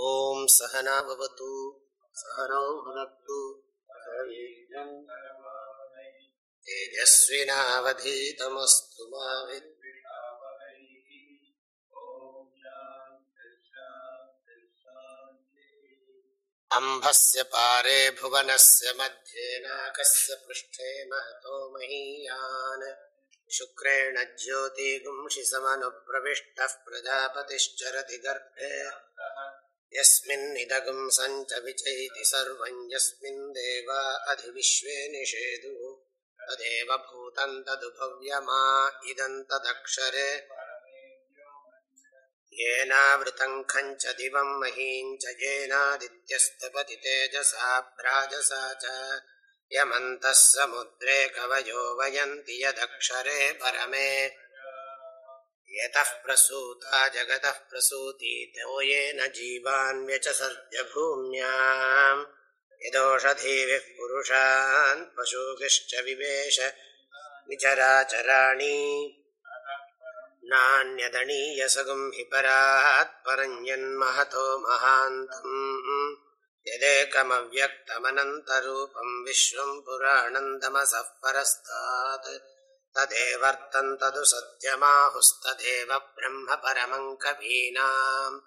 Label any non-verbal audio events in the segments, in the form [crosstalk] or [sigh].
ॐ सहनावतु सहनौ भुनक्तु तेजस्विनावधीतमस्तु मा अम्भस्य पारे भुवनस्य मध्ये नाकस्य पृष्ठे महतो महीयान् शुक्रेण ज्योतिगुंषि समनुप्रविष्टः प्रजापतिश्चरति गर्भे यस्मिन्निदगुं सञ्च विचैति सर्वं यस्मिन् देवा अधिविश्वे निषेदुः तदेव भूतं तदुभव्यमा इदं तदक्षरे येनावृतं खञ्च दिवं महीं च येनादित्यस्तपति तेजसा भ्राजसा च यमन्तः समुद्रे कवयो वयन्ति यदक्षरे परमे यतः प्रसूता जगतः प्रसूतीतो येन जीवान् व्यचसर्य भूम्याम् यदोषधीभिः पुरुषान् पशुभिश्च विवेश विचराचराणि नान्यदणीयसगुं हि परात् परञ्जन्महतो महान्तम्। यदेकमव्यक्तमनन्तरूपम् विश्वम् पुराणन्दमसः परस्तात्। तदेवर्तम् तदु सत्यमाहुस्तदेव ब्रह्म परमम् कवीनाम्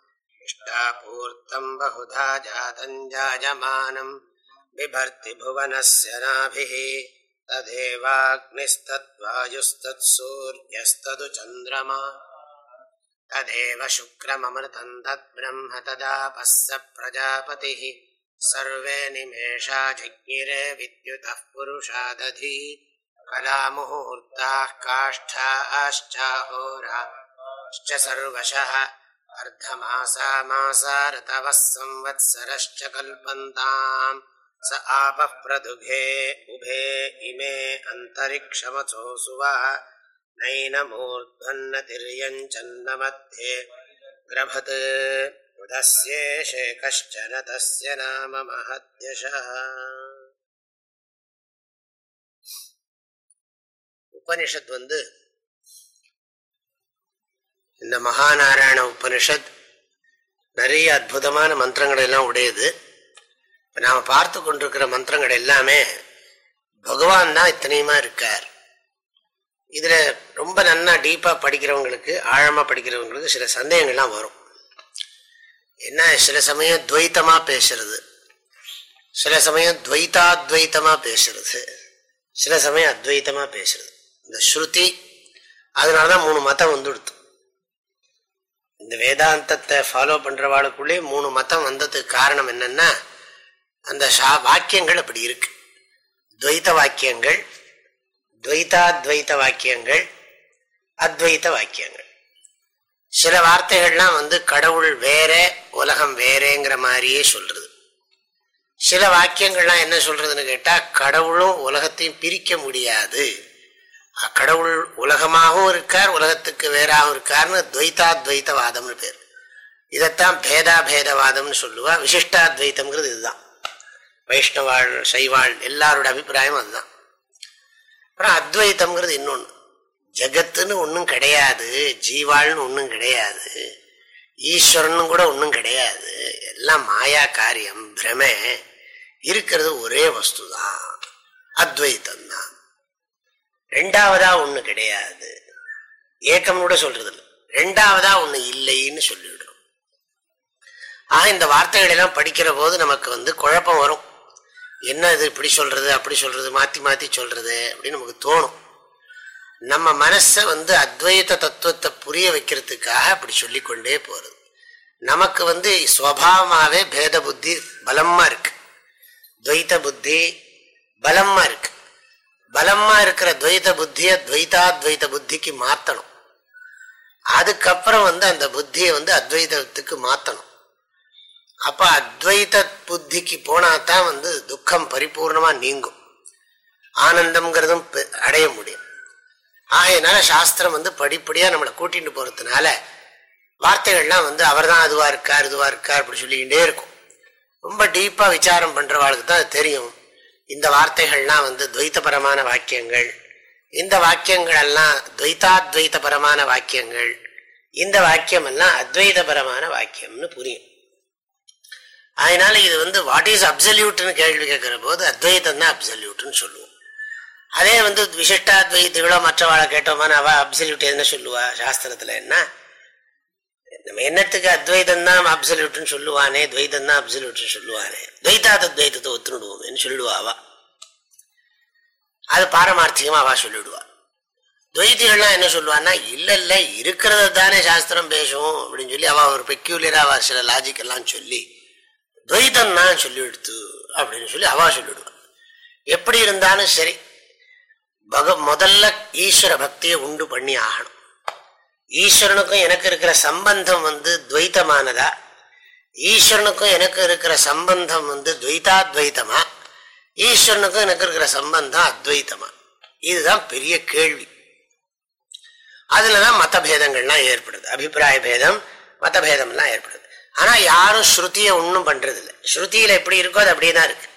इष्टापूर्तम् बहुधा जातम् जायमानम् बिभर्ति भुवनस्य नाभिः तदेवाग्निस्तद्वायुस्तत्सूर्यस्तदु चन्द्रमा तदेव शुक्रममृतम् तद्ब्रह्म तदापस्य प्रजापतिः सर्वे निमेषा जिज्ञिरे विद्युतः पुरुषादधि कलामुहूर्ताः काष्ठाश्चाहोराश्च सर्वशः अर्धमासा मासा ऋतवः संवत्सरश्च कल्पन्ताम् स आपः प्रदुघे उभे इमे अन्तरिक्षमसोऽसुवः नैनमूर्ध्वन्न तिर्यञ्चन्न मध्ये ग्रभत् उदस्येषे कश्चन तस्य नाम महद्यशः உபனிஷத் வந்து இந்த மகாநாராயண உபனிஷத் நிறைய அற்புதமான மந்திரங்கள் எல்லாம் உடையது. இப்போ நாம் பார்த்து கொண்டிருக்கிற மந்திரங்கள் எல்லாமே பகவான் தான் இத்தனையுமா இருக்கார். இதில் ரொம்ப நல்லா டீப்பாக படிக்கிறவங்களுக்கு ஆழமாக படிக்கிறவங்களுக்கு சில சந்தேகங்கள்லாம் வரும். என்ன சில சமயம் துவைத்தமாக பேசுறது சில சமயம் துவைத்தாத்வைத்தமாக பேசுறது சில சமயம் அத்வைத்தமாக பேசுறது. இந்த ஸ்ருதி அதனால தான் மூணு மதம் வந்துடுத்து இந்த வேதாந்தத்தை ஃபாலோ பண்றவாளுக்குள்ளே மூணு மதம் வந்ததுக்கு காரணம் என்னன்னா அந்த ஷா வாக்கியங்கள் அப்படி இருக்கு. துவைத்த வாக்கியங்கள் துவைத்தாத்வைத்த வாக்கியங்கள் அத்வைத்த வாக்கியங்கள். சில வார்த்தைகள்லாம் வந்து கடவுள் வேற உலகம் வேறேங்கிற மாதிரியே சொல்றது. சில வாக்கியங்கள்லாம் என்ன சொல்றதுன்னு கேட்டா கடவுளும் உலகத்தையும் பிரிக்க முடியாது. கடவுள் உலகமாகவும் இருக்கார் உலகத்துக்கு வேறாகவும் இருக்கார்னு துவைத்தாத்வைத்தவாதம்னு பேர். இதைத்தான் பேதா பேதவாதம்னு சொல்லுவா. விசிஷ்டாத்வைத்தம்ங்கிறது இதுதான். வைஷ்ணவாள் சைவாள் எல்லாரோட அபிப்பிராயம் அதுதான். அப்புறம் அத்வைத்தம்ங்கிறது இன்னொன்று ஜகத்துன்னு ஒன்றும் கிடையாது ஜீவாள்னு ஒன்றும் கிடையாது ஈஸ்வரன் கூட ஒன்றும் கிடையாது. எல்லாம் மாயா காரியம் பிரமே. இருக்கிறது ஒரே வஸ்து தான் அத்வைத்தம். ரெண்டாவதா ஒண்ணு கிடையாது. ஏக்கம் கூட சொல்றது இல்லை ரெண்டாவதா ஒண்ணு இல்லைன்னு சொல்லிவிடுறோம். ஆக இந்த வார்த்தைகள் எல்லாம் படிக்கிற போது நமக்கு வந்து குழப்பம் வரும். என்ன இது இப்படி சொல்றது அப்படி சொல்றது மாத்தி மாத்தி சொல்றது அப்படின்னு நமக்கு தோணும். நம்ம மனசை வந்து அத்வைத தத்துவத்தை புரிய வைக்கிறதுக்காக அப்படி சொல்லிக்கொண்டே போறது. நமக்கு வந்து சுவாவமாவே பேத புத்தி பலமா இருக்கு. துவைத்த புத்தி பலமா இருக்கு. பலமா இருக்கிற துவைத புத்திய துவைதாத்வைத புத்திக்கு மாத்தணும். அதுக்கப்புறம் வந்து அந்த புத்தியை வந்து அத்வைதத்துக்கு மாத்தணும். அப்ப அத்வைத புத்திக்கு போனாதான் வந்து துக்கம் பரிபூர்ணமா நீங்கும். ஆனந்தம்ங்கிறதும் அடைய முடியும். ஆகையினால சாஸ்திரம் வந்து படிப்படியா நம்மளை கூட்டிட்டு போறதுனால வார்த்தைகள்லாம் வந்து அவர் தான் அதுவா இருக்கார் இதுவா இருக்கார் அப்படி சொல்லிக்கிட்டே இருக்கும். ரொம்ப டீப்பா விசாரம் பண்றவாளுக்கு தான் அது தெரியும். இந்த வார்த்தைகள்லாம் வந்து துவைத்தபரமான வாக்கியங்கள். இந்த வாக்கியங்கள் எல்லாம் துவைத்தாத்வைத்தபரமான வாக்கியங்கள். இந்த வாக்கியம் எல்லாம் அத்வைதபரமான வாக்கியம்னு புரியும். அதனால இது வந்து வாட் இஸ் அப்சல்யூட்னு கேள்வி கேட்கிற போது அத்வைதம் தான் அப்சல்யூட்னு சொல்லுவோம். அதே வந்து விசிஷ்டாத்வைத்திகளோ மற்றவாளை கேட்டோமான அவ அப்சல்யூட் என்ன சொல்லுவா? சாஸ்திரத்துல என்ன? நம்ம என்னத்துக்கு அத்வைதம் தான் அப்சல்யூட்னு சொல்லுவானே துவைதம் தான் அப்சல்யூட்னு சொல்லுவானே. துவைதாத துவைத்தத்தை ஒத்துணுடுவோமேன்னு சொல்லிடுவா அவ அது பாரமார்த்திகமா அவா சொல்லிடுவா. துவைத்திகள்லாம் என்ன சொல்லுவான்னா இல்ல இல்ல இருக்கிறத தானே சாஸ்திரம் பேசும் அப்படின்னு சொல்லி அவ ஒரு பெக்யூலியரா அவ சில லாஜிக் எல்லாம் சொல்லி துவைதம் தான் சொல்லிடுத்து அப்படின்னு சொல்லி அவா சொல்லிவிடுவான் எப்படி இருந்தாலும் சரி பக முதல்ல ஈஸ்வர பக்தியை உண்டு பண்ணி ஆகணும். ஈஸ்வரனுக்கும் எனக்கு இருக்கிற சம்பந்தம் வந்து துவைத்தமானதா? ஈஸ்வரனுக்கும் எனக்கு இருக்கிற சம்பந்தம் வந்து துவைதாத்வைத்தமா? ஈஸ்வரனுக்கும் எனக்கு இருக்கிற சம்பந்தம் அத்வைத்தமா? இதுதான் பெரிய கேள்வி. அதுலதான் மத பேதங்கள்லாம் ஏற்படுது. அபிப்பிராய பேதம் மத பேதம்லாம் ஏற்படுது. ஆனா யாரும் ஸ்ருதியை ஒன்றும் பண்றது இல்லை ஸ்ருதியில எப்படி இருக்கோ அது அப்படியே தான் இருக்கு.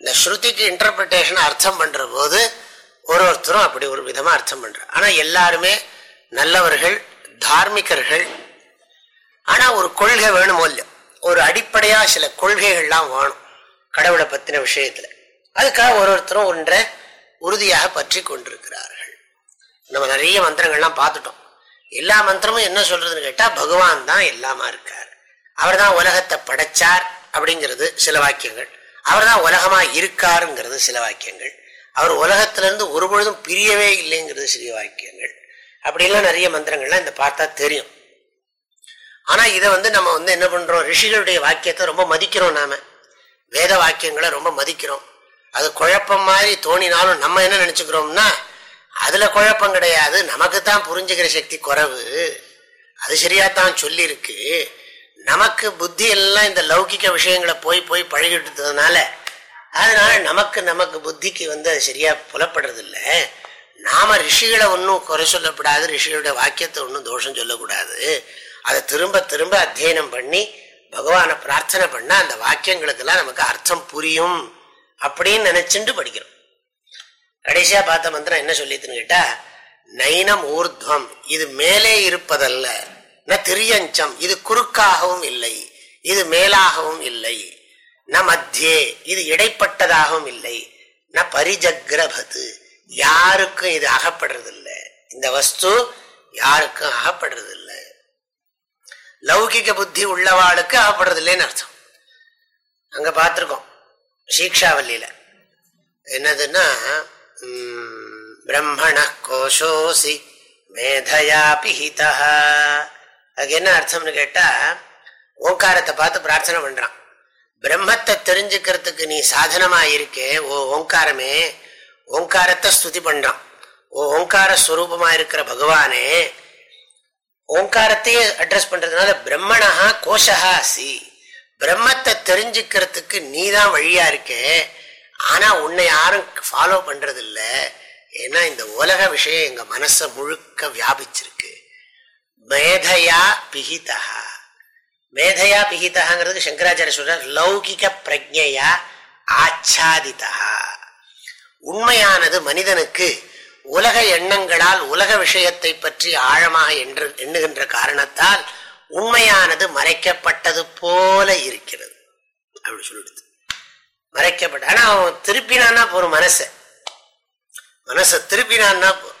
இந்த ஸ்ருதிக்கு இன்டர்பிரிட்டேஷன் அர்த்தம் பண்ற போது ஒரு ஒருத்தரும் அப்படி ஒரு விதமா அர்த்தம் பண்ற ஆனா எல்லாருமே நல்லவர்கள் தார்மிகர்கள். ஆனா ஒரு கொள்கை வேணுமோ இல்லையோ? ஒரு அடிப்படையா சில கொள்கைகள்லாம் வேணும் கடவுளை பத்தின விஷயத்துல. அதுக்காக ஒரு ஒருத்தரும் ஒன்றை உறுதியாக பற்றி கொண்டிருக்கிறார்கள். நம்ம நிறைய மந்திரங்கள்லாம் பார்த்துட்டோம். எல்லா மந்திரமும் என்ன சொல்றதுன்னு கேட்டா பகவான் தான் எல்லாமா இருக்கார். அவர் தான் உலகத்தை படைச்சார் அப்படிங்கிறது சில வாக்கியங்கள். அவர் தான் உலகமா இருக்காருங்கிறது சில வாக்கியங்கள். அவர் உலகத்திலிருந்து ஒரு பொழுதும் பிரியவே இல்லைங்கிறது சில வாக்கியங்கள். அப்படிலாம் நிறைய மந்திரங்கள்லாம் இந்த பார்த்தா தெரியும். ஆனா இதை வந்து நம்ம வந்து என்ன பண்றோம்? ரிஷிகளுடைய வாக்கியத்தை ரொம்ப மதிக்கிறோம் நாம. வேத வாக்கியங்களை ரொம்ப மதிக்கிறோம். அது குழப்பம் மாதிரி தோணினாலும் நம்ம என்ன நினைச்சுக்கிறோம்னா அதுல குழப்பம் கிடையாது. நமக்கு தான் புரிஞ்சுக்கிற சக்தி குறைவு. அது சரியாத்தான் சொல்லியிருக்கு. நமக்கு புத்தி எல்லாம் இந்த லௌகிக்க விஷயங்களை போய் போய் பழகிட்டதுனால அதனால நமக்கு நமக்கு புத்திக்கு வந்து அது சரியா புலப்படுறது இல்லை நாம ரிஷிகளை ஒன்றும் குறை சொல்லக்கூடாது ரிஷிகளுடைய வாக்கியத்தை ஒன்றும் தோஷம் சொல்லக்கூடாது. அதை திரும்ப திரும்ப அத்தியனம் பண்ணி பகவானை பிரார்த்தனை பண்ணா அந்த வாக்கியங்களுக்கெல்லாம் நமக்கு அர்த்தம் புரியும் அப்படின்னு நினைச்சுட்டு படிக்கிறோம். கடைசியா பார்த்த மந்திரம் என்ன சொல்லித்துன்னு கேட்டா நைனம் ஊர்துவம் இது மேலே இருப்பதல்ல ந திரியஞ்சம் இது குறுக்காகவும் இல்லை இது மேலாகவும் இல்லை ந மத்தியே இது இடைப்பட்டதாகவும் இல்லை ந பரிஜக்ரபது. யாருக்கும் இது அகப்படுறதில்லை. இந்த வஸ்து யாருக்கும் அகப்படுறதில்லை. லௌகிக புத்தி உள்ளவாளுக்கு அகப்படுறதில்லைன்னு அர்த்தம். அங்க பார்த்துருக்கோம் சீக்ஷாவல்லியில. என்னதுன்னா பிரம்மண கோஷோசி மேதையா பிஹிதா அதுக்கு என்ன அர்த்தம்னு கேட்டா ஓங்காரத்தை பார்த்து பிரார்த்தனை பண்றான். பிரம்மத்தை தெரிஞ்சுக்கிறதுக்கு நீ சாதனமா இருக்கே ஓ ஓங்காரமே ஓங்காரத்தை ஸ்துதி பண்றான். ஓ ஓங்கார ஸ்வரூபமா இருக்கிற பகவானே ஓங்காரத்தையே அட்ரஸ் பண்றதுனால பிரம்மணா கோஷஹா அசி. பிரம்மத்தை தெரிஞ்சுக்கிறதுக்கு நீ தான் வழியா இருக்கே. ஆனா உன்னை யாரும் ஃபாலோ பண்றது இல்லை ஏன்னா இந்த உலக விஷயம் எங்க மனசை முழுக்க வியாபிச்சிருக்கு. மேதையா பிகிதா மேதையா பிகிதாங்கிறதுக்கு சங்கராச்சாரிய சொல்ற லௌகிக பிரஜையா ஆச்சாதிதா உண்மையானது மனிதனுக்கு உலக எண்ணங்களால் உலக விஷயத்தை பற்றி ஆழமாக என்று எண்ணுகின்ற காரணத்தால் உண்மையானது மறைக்கப்பட்டது போல இருக்கிறது. அப்படி சொல்லிடுது. மறைக்கப்பட்ட ஆனா அவன் திருப்பினான்னா போறோம் மனச. மனச திருப்பினான்னா போறோம்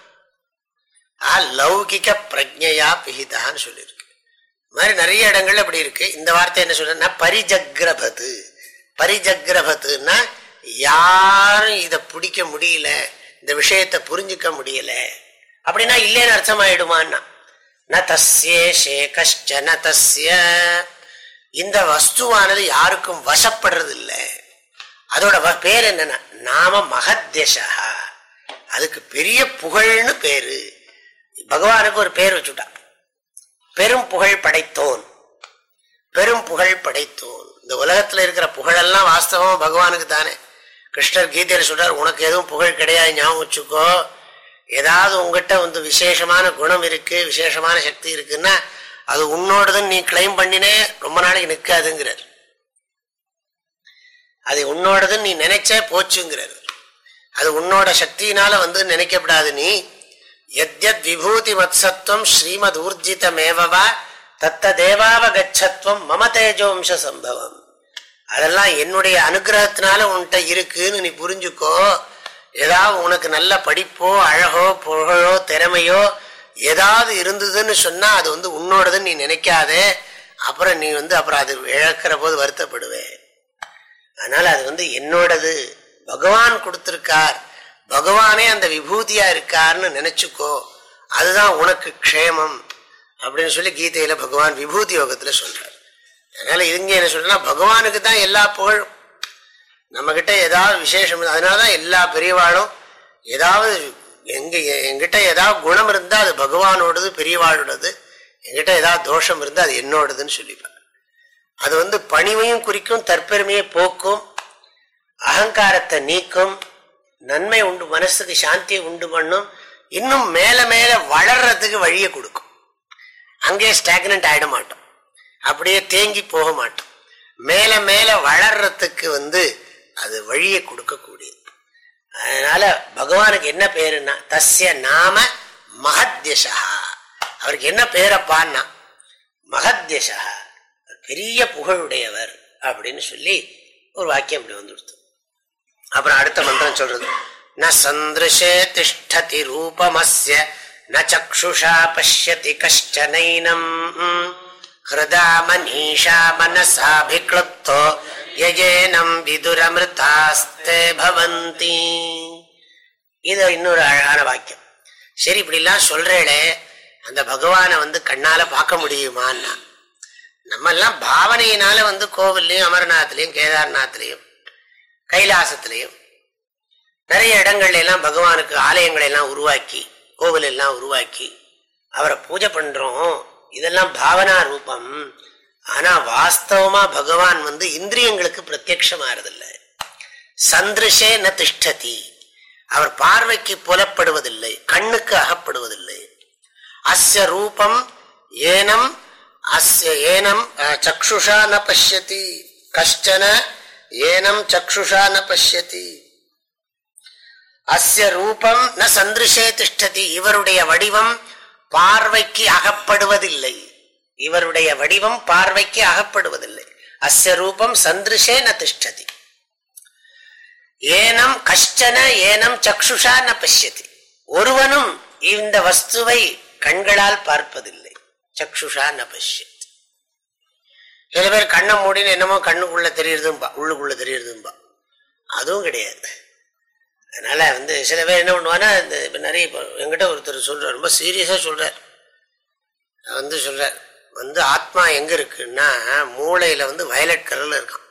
ஆ லௌகிக பிரஜையா பிஹிதான்னு சொல்லியிருக்கு. மாதிரி நிறைய இடங்கள்ல அப்படி இருக்கு. இந்த வார்த்தை என்ன சொல்றேன்னா பரிஜக்ரபது. பரிஜக்ரபத்துன்னா யாரும் இதை பிடிக்க முடியல இந்த விஷயத்தை புரிஞ்சுக்க முடியல. அப்படின்னா இல்லைன்னு அர்த்தமாயிடுமான்னா ந தஸ்யேஷே கஷ்ட ந தஸ்ய. இந்த வஸ்துவானது யாருக்கும் வசப்படுறது இல்லை அதோட பேர் என்னன்னா நாம மகத்யசா அதுக்கு பெரிய புகழ்னு பேரு. பகவானுக்கு ஒரு பேர் வச்சுட்டான் பெரும் புகழ் படைத்தோன். பெரும் புகழ் படைத்தோன். இந்த உலகத்துல இருக்கிற புகழெல்லாம் வாஸ்தவம் பகவானுக்கு தானே கிருஷ்ணர் கீதையில சொல்றார் உனக்கு எதுவும் புகழ் கிடையாது ஞாபகம் வச்சுக்கோ. ஏதாவது உங்ககிட்ட வந்து விசேஷமான குணம் இருக்கு விசேஷமான சக்தி இருக்குன்னா அது உன்னோடதுன்னு நீ கிளைம் பண்ணினே ரொம்ப நாளைக்கு நிற்காதுங்கிறார். அது உன்னோடதுன்னு நீ நினைச்சே போச்சுங்கிறார். அது உன்னோட சக்தியினால வந்து நினைக்கப்படாது நீ. எத்யத் விபூதி மத்சத்துவம் ஸ்ரீமத் ஊர்ஜிதமேவவா தத்த தேவாவகச்சத்துவம் மம தேஜோம்ச சம்பவம். அதெல்லாம் என்னுடைய அனுகிரகத்தினால உன்கிட்ட இருக்குன்னு நீ புரிஞ்சுக்கோ. ஏதாவது உனக்கு நல்ல படிப்போ அழகோ புகழோ திறமையோ ஏதாவது இருந்ததுன்னு சொன்னா அது வந்து உன்னோடதுன்னு நீ நினைக்காதே. அப்புறம் நீ வந்து அப்புறம் அது இழக்கிற போது வருத்தப்படுவேன் அதனால அது வந்து என்னோடது. பகவான் கொடுத்திருக்கார். பகவானே அந்த விபூதியா இருக்கார்னு நினைச்சுக்கோ. அதுதான் உனக்கு க்ஷேமம் அப்படின்னு சொல்லி கீதையில பகவான் விபூதி யோகத்துல சொல்றார். அதனால இதுங்க என்ன சொல்றேன்னா பகவானுக்கு தான் எல்லா புகழும். நம்ம கிட்ட ஏதாவது விசேஷம் அதனாலதான் எல்லா பெரியவாளும் ஏதாவது எங்க எங்கிட்ட ஏதாவது குணம் இருந்தா அது பகவானோடது பெரியவாளோடது எங்கிட்ட ஏதாவது தோஷம் இருந்தா அது என்னோடதுன்னு சொல்லிப்பாங்க. அது வந்து பணிவையும் குறிக்கும் தற்பெருமையை போக்கும் அகங்காரத்தை நீக்கும் நன்மை உண்டு மனசுக்கு சாந்தியை உண்டு பண்ணும் இன்னும் மேல மேல வளர்றதுக்கு வழியை கொடுக்கும். அங்கே ஸ்டாக்னன்ட் ஆயிட மாட்டோம். அப்படியே தேங்கி போக மாட்டோம். மேல மேல வளர்றதுக்கு வந்து அது வழியை கொடுக்கக்கூடியது. அதனால பகவானுக்கு என்ன பேருன்னா தஸ்ய நாம மகத்யசா அவருக்கு என்ன பேரப்பான்னா மகத்யசா பெரிய புகழுடையவர் அப்படின்னு சொல்லி ஒரு வாக்கியம் இப்படி வந்துடுத்து அப்புறம் அடுத்த மந்திரம் சொல்றது ந சந்திருஷே திஷ்டதி ரூபமஸ்ய ந சக்ஷுஷா பசியதி கஷ்டனைனம் ஹிருதா மனசாபிக்ளுப்தோ யஜேனம் விதுரமிருதாஸ்தே பவந்தி இது இன்னொரு அழகான வாக்கியம். சரி இப்படிலாம் சொல்றேளே அந்த பகவானை வந்து கண்ணால பார்க்க முடியுமான்னா நம்ம எல்லாம் பாவனையினால வந்து கோவில்லையும் அமர்நாத்லயும் கேதார்நாத்லயும் கைலாசத்திலையும் நிறைய இடங்கள்ல எல்லாம் பகவானுக்கு ஆலயங்களை எல்லாம் உருவாக்கி கோவில் எல்லாம் உருவாக்கி அவரை பூஜை பண்றோம் இதெல்லாம் பாவனா ரூபம். ஆனா வாஸ்தவமா பகவான் வந்து இந்திரியங்களுக்கு பிரத்யமாறதில்லை சந்திருஷே ந திஷ்டதி. அவர் பார்வைக்கு புலப்படுவதில்லை கண்ணுக்கு அகப்படுவதில்லை. அஸ்ய ரூபம் ஏனம் அஸ்ய ஏனம் சக்ஷுஷா ந பசியதி கஷ்டன ஏனம் சக்ஷுஷா ந பசியதி அஸ்ய ரூபம் ந சந்திருஷே திஷ்டதி. இவருடைய வடிவம் பார்வைக்கு அகப்படுவதில்லை. இவருடைய வடிவம் பார்வைக்கு அகப்படுவதில்லை. அஸ்ய ரூபம் சந்திருஷே ந திஷ்டதி. ஏனம் கஷ்டன ஏனம் சக்ஷுஷா ந பசியதி ஒருவனும் இந்த வஸ்துவை கண்களால் பார்ப்பதில்லை. சக்ஷுஷா ந பசியத் சில பேர் கண்ணை மூடின்னு என்னமோ கண்ணுக்குள்ள தெரியுதும்பா உள்ளுக்குள்ள தெரியுதும்பா அதுவும் கிடையாது. அதனால வந்து சில பேர் என்ன பண்ணுவானா இந்த இப்போ நிறைய இப்போ எங்கிட்ட ஒருத்தர் சொல்கிறார் ரொம்ப சீரியஸாக சொல்றார். வந்து சொல்றார் வந்து ஆத்மா எங்க இருக்குன்னா மூளையில வந்து வயலட் கலர்ல இருக்கான்.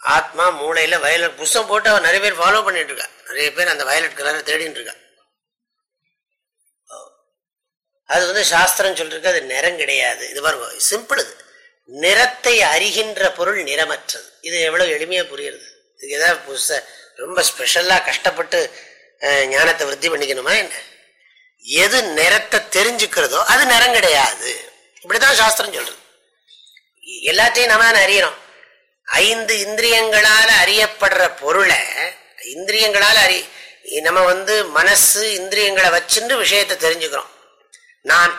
ஆத்மா மூளையில வயலட் புஷம் போட்டு அவன் நிறைய பேர் ஃபாலோ பண்ணிட்டு இருக்கா. நிறைய பேர் அந்த வயலட் கலரை தேடிட்டு இருக்கா. அது வந்து சாஸ்திரம் சொல்லிருக்கு அது நிறம் கிடையாது. இது பாருங்க சிம்பிள் இது நிறத்தை அறிகின்ற பொருள் நிறமற்றது. இது எவ்வளவு எளிமையா புரியுறது. இதுக்கு ஏதாவது புதுசாக ரொம்ப ஸ்பெஷலாக கஷ்டப்பட்டு ஞானத்தை விருத்தி பண்ணிக்கணுமா என்ன? எது நிறத்தை தெரிஞ்சுக்கிறதோ அது நிறம் கிடையாது. இப்படிதான் சாஸ்திரம் சொல்றது. எல்லாத்தையும் நம்ம தான் அறியறோம். ஐந்து இந்திரியங்களால அறியப்படுற பொருளை இந்திரியங்களால் அறி நம்ம வந்து மனசு இந்திரியங்களை வச்சுட்டு விஷயத்தை தெரிஞ்சுக்கிறோம். நான்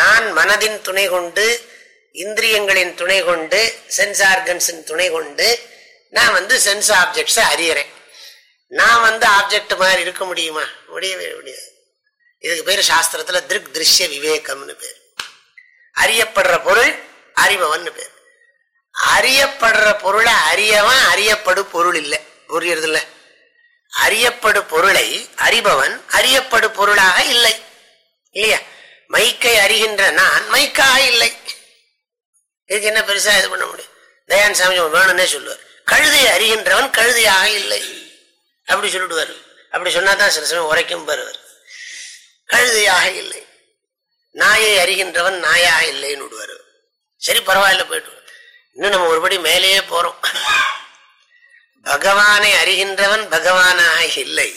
நான் மனதின் துணை கொண்டு இந்திரியங்களின் துணை கொண்டு சென்ஸ் ஆர்கன்ஸின் துணை கொண்டு நான் வந்து சென்ஸ் ஆப்ஜெக்ட்ஸை அறியறேன். நான் வந்து ஆப்ஜெக்ட் மாதிரி இருக்க முடியுமா? முடியவே முடியாது. இதுக்கு பேர் சாஸ்திரத்துல திருக் திருஷ்ய விவேகம்னு பேர். அறியப்படுற பொருள் அறிபவன் பேர். அறியப்படுற பொருளை அறியவன் அறியப்படு பொருள் இல்லை. புரியுறது இல்லை அறியப்படு பொருளை அறிபவன் அறியப்படு பொருளாக இல்லை. இல்லையா? மைக்கை அறிகின்ற நான் மைக்காக இல்லை. இதுக்கு என்ன பெருசா இது பண்ண முடியும்? தயான் சாமி வேணும்னே சொல்லுவார். கழுதை அறிகின்றவன் கழுதையாக இல்லை. அப்படி சொல்லிடுவார். அப்படி சொன்னாதான் சில சமயம் உரைக்கும் பெறுவர் கழுதையாக இல்லை. நாயை அறிகின்றவன் நாயாக இல்லைன்னு விடுவார். சரி பரவாயில்ல போயிட்டு இன்னும் நம்ம ஒருபடி மேலேயே போறோம். பகவானை அறிகின்றவன் பகவானாக இல்லை.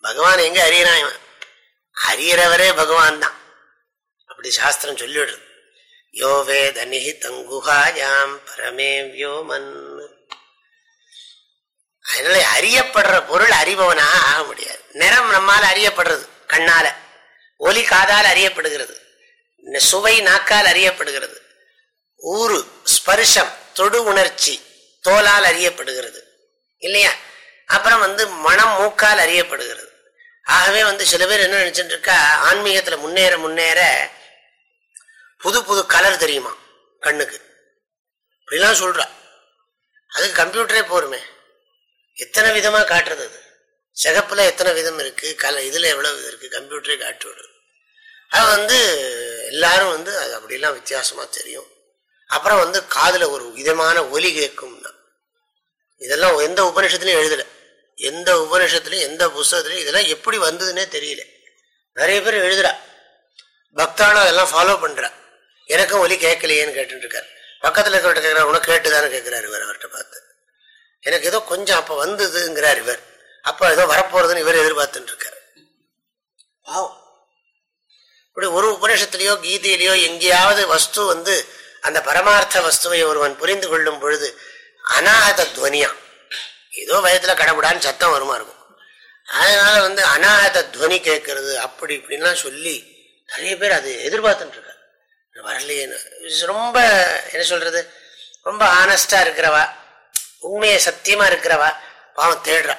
பகவான் எங்க அறியறான் அறியறவரே பகவான் தான். அப்படி சாஸ்திரம் சொல்லிடுறது யோ வேத நிஹிதங்குஹாயாம் பரமே வியோமன். அதனால அறியப்படுற பொருள் அறிபவனாக ஆக முடியாது. நிறம் நம்மால் அறியப்படுறது கண்ணால. ஒலி காதால் அறியப்படுகிறது. சுவை நாக்கால் அறியப்படுகிறது. ஊறு ஸ்பர்ஷம் தொடு உணர்ச்சி தோலால் அறியப்படுகிறது. இல்லையா? அப்புறம் வந்து மனம் மூக்கால் அறியப்படுகிறது. ஆகவே வந்து சில பேர் என்ன நினைச்சிட்டு இருக்கா ஆன்மீகத்துல முன்னேற முன்னேற புது புது கலர் தெரியுமா கண்ணுக்கு. இப்படிலாம் சொல்றா. அதுக்கு கம்ப்யூட்டரே போருமே. எத்தனை விதமா காட்டுறது அது? சிகப்புல எத்தனை விதம் இருக்கு? கல இதுல எவ்வளவு விதம் இருக்கு? கம்ப்யூட்டரே காட்டி விடுறது. அது வந்து எல்லாரும் வந்து அது அப்படிலாம் வித்தியாசமா தெரியும். அப்புறம் வந்து காதுல ஒரு விதமான ஒலி கேட்கும்னா இதெல்லாம் எந்த உபநிஷத்துலயும் எழுதல. எந்த உபநிஷத்துலயும் எந்த புஸ்தகத்துலயும் இதெல்லாம் எப்படி வந்ததுன்னே தெரியல. நிறைய பேர் எழுதுறா. பக்தாலும் அதெல்லாம் ஃபாலோ பண்றா. எனக்கும் ஒலி கேட்கலையேன்னு கேட்டுருக்காரு இருக்காரு. பக்கத்துல இருக்கிறவர்கிட்ட கேட்கிறார் உனக்கு கேட்டுதானே கேட்கிறாரு வேறு அவர்கிட்ட பார்த்து. எனக்கு ஏதோ கொஞ்சம் அப்ப வந்ததுங்கிறார் இவர். அப்ப ஏதோ வரப்போறதுன்னு இவர் எதிர்பார்த்துட்டு இருக்காரு பாவம். இப்படி ஒரு உபநிஷத்துலயோ கீதையிலேயோ எங்கேயாவது வஸ்து வந்து அந்த பரமார்த்த வஸ்துவை ஒருவன் புரிந்து கொள்ளும் பொழுது அநாகத துவனியா. ஏதோ வயதுல கடவுடான்னு சத்தம் வருமா இருக்கும். அதனால வந்து அநாகத துவனி கேட்கறது அப்படி இப்படின்லாம் சொல்லி நிறைய பேர் அது எதிர்பார்த்துட்டு இருக்காரு வரலையேன்னு ரொம்ப என்ன சொல்றது? ரொம்ப ஆனஸ்டா இருக்கிறவா. உண்மையை சத்தியமா இருக்கிறவா பாவம் தேடுறா.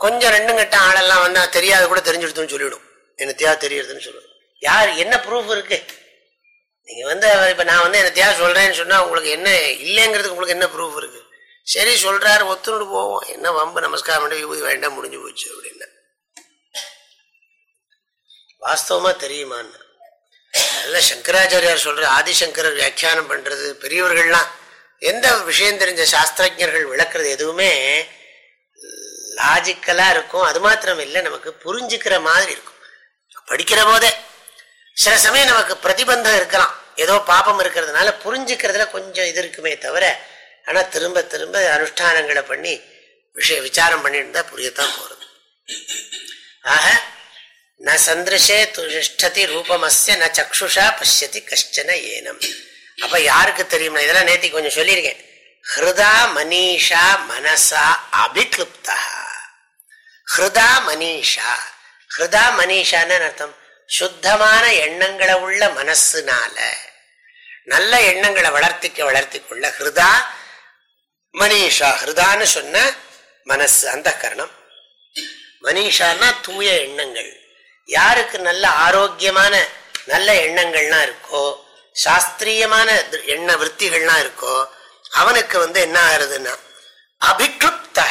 கொஞ்சம் ரெண்டும் கட்ட ஆளெல்லாம் வந்தா தெரியாத கூட தெரிஞ்சுடுதுன்னு சொல்லிவிடும் என்னத்தையா தெரியறதுன்னு சொல்லுவோம் யார் என்ன ப்ரூஃப் இருக்கு? நீங்க வந்து இப்ப நான் வந்து என்னத்தையா சொல்றேன்னு சொன்னா உங்களுக்கு என்ன இல்லைங்கிறதுக்கு உங்களுக்கு என்ன ப்ரூஃப் இருக்கு? சரி சொல்றாரு ஒத்துண்டு போவோம். என்ன வம்பு நமஸ்காரம் பண்ணி விபூதி வேண்டாம் முடிஞ்சு போச்சு அப்படின்னா. வாஸ்தவமா தெரியுமான்னு. அதனால சங்கராச்சாரியார் சொல்ற ஆதிசங்கரர் வியாக்கியானம் பண்றது பெரியவர்கள்லாம் எந்த விஷயம் தெரிஞ்ச சாஸ்திரஜர்கள் விளக்குறது எதுவுமே லாஜிக்கலா இருக்கும். அது மாத்திரம் இல்லை நமக்கு புரிஞ்சுக்கிற மாதிரி இருக்கும். படிக்கிற போதே. சில சமயம் நமக்கு பிரதிபந்தம் இருக்கலாம். ஏதோ பாபம் இருக்கிறதுனால புரிஞ்சுக்கிறதுல கொஞ்சம் இது இருக்குமே தவிர ஆனா திரும்ப திரும்ப அனுஷ்டானங்களை பண்ணி விஷய விசாரம் பண்ணிட்டு இருந்தா புரியத்தான் போறது. ஆக ந சந்திருஷே துஷ்டதி ரூபமஸ்ய ந சக்ஷுஷா பசியதி கஷ்டன ஏனம். அப்ப யாருக்கு தெரியும்னா இதெல்லாம் நேத்தி கொஞ்சம் சொல்லியிருக்கேன். ஹிருதா மனிஷா மனசா அபிக்லுப்தா ஹிருதா மனிஷா. ஹிருதா மனிஷான்னு அர்த்தம்? சுத்தமான எண்ணங்களை உள்ள மனசுனால நல்ல எண்ணங்களை வளர்த்திக்க வளர்த்திக்கொள்ள ஹிருதா மனிஷா ஹிருதான்னு சொன்ன மனசு அந்த கரணம். மனிஷான்னா தூய எண்ணங்கள். யாருக்கு நல்ல ஆரோக்கியமான நல்ல எண்ணங்கள்லாம் இருக்கோ சாஸ்திரியமான எண்ண விற்த்திகள்லாம் இருக்கோ அவனுக்கு வந்து என்ன ஆகுறதுன்னா அபிக்ருப்தா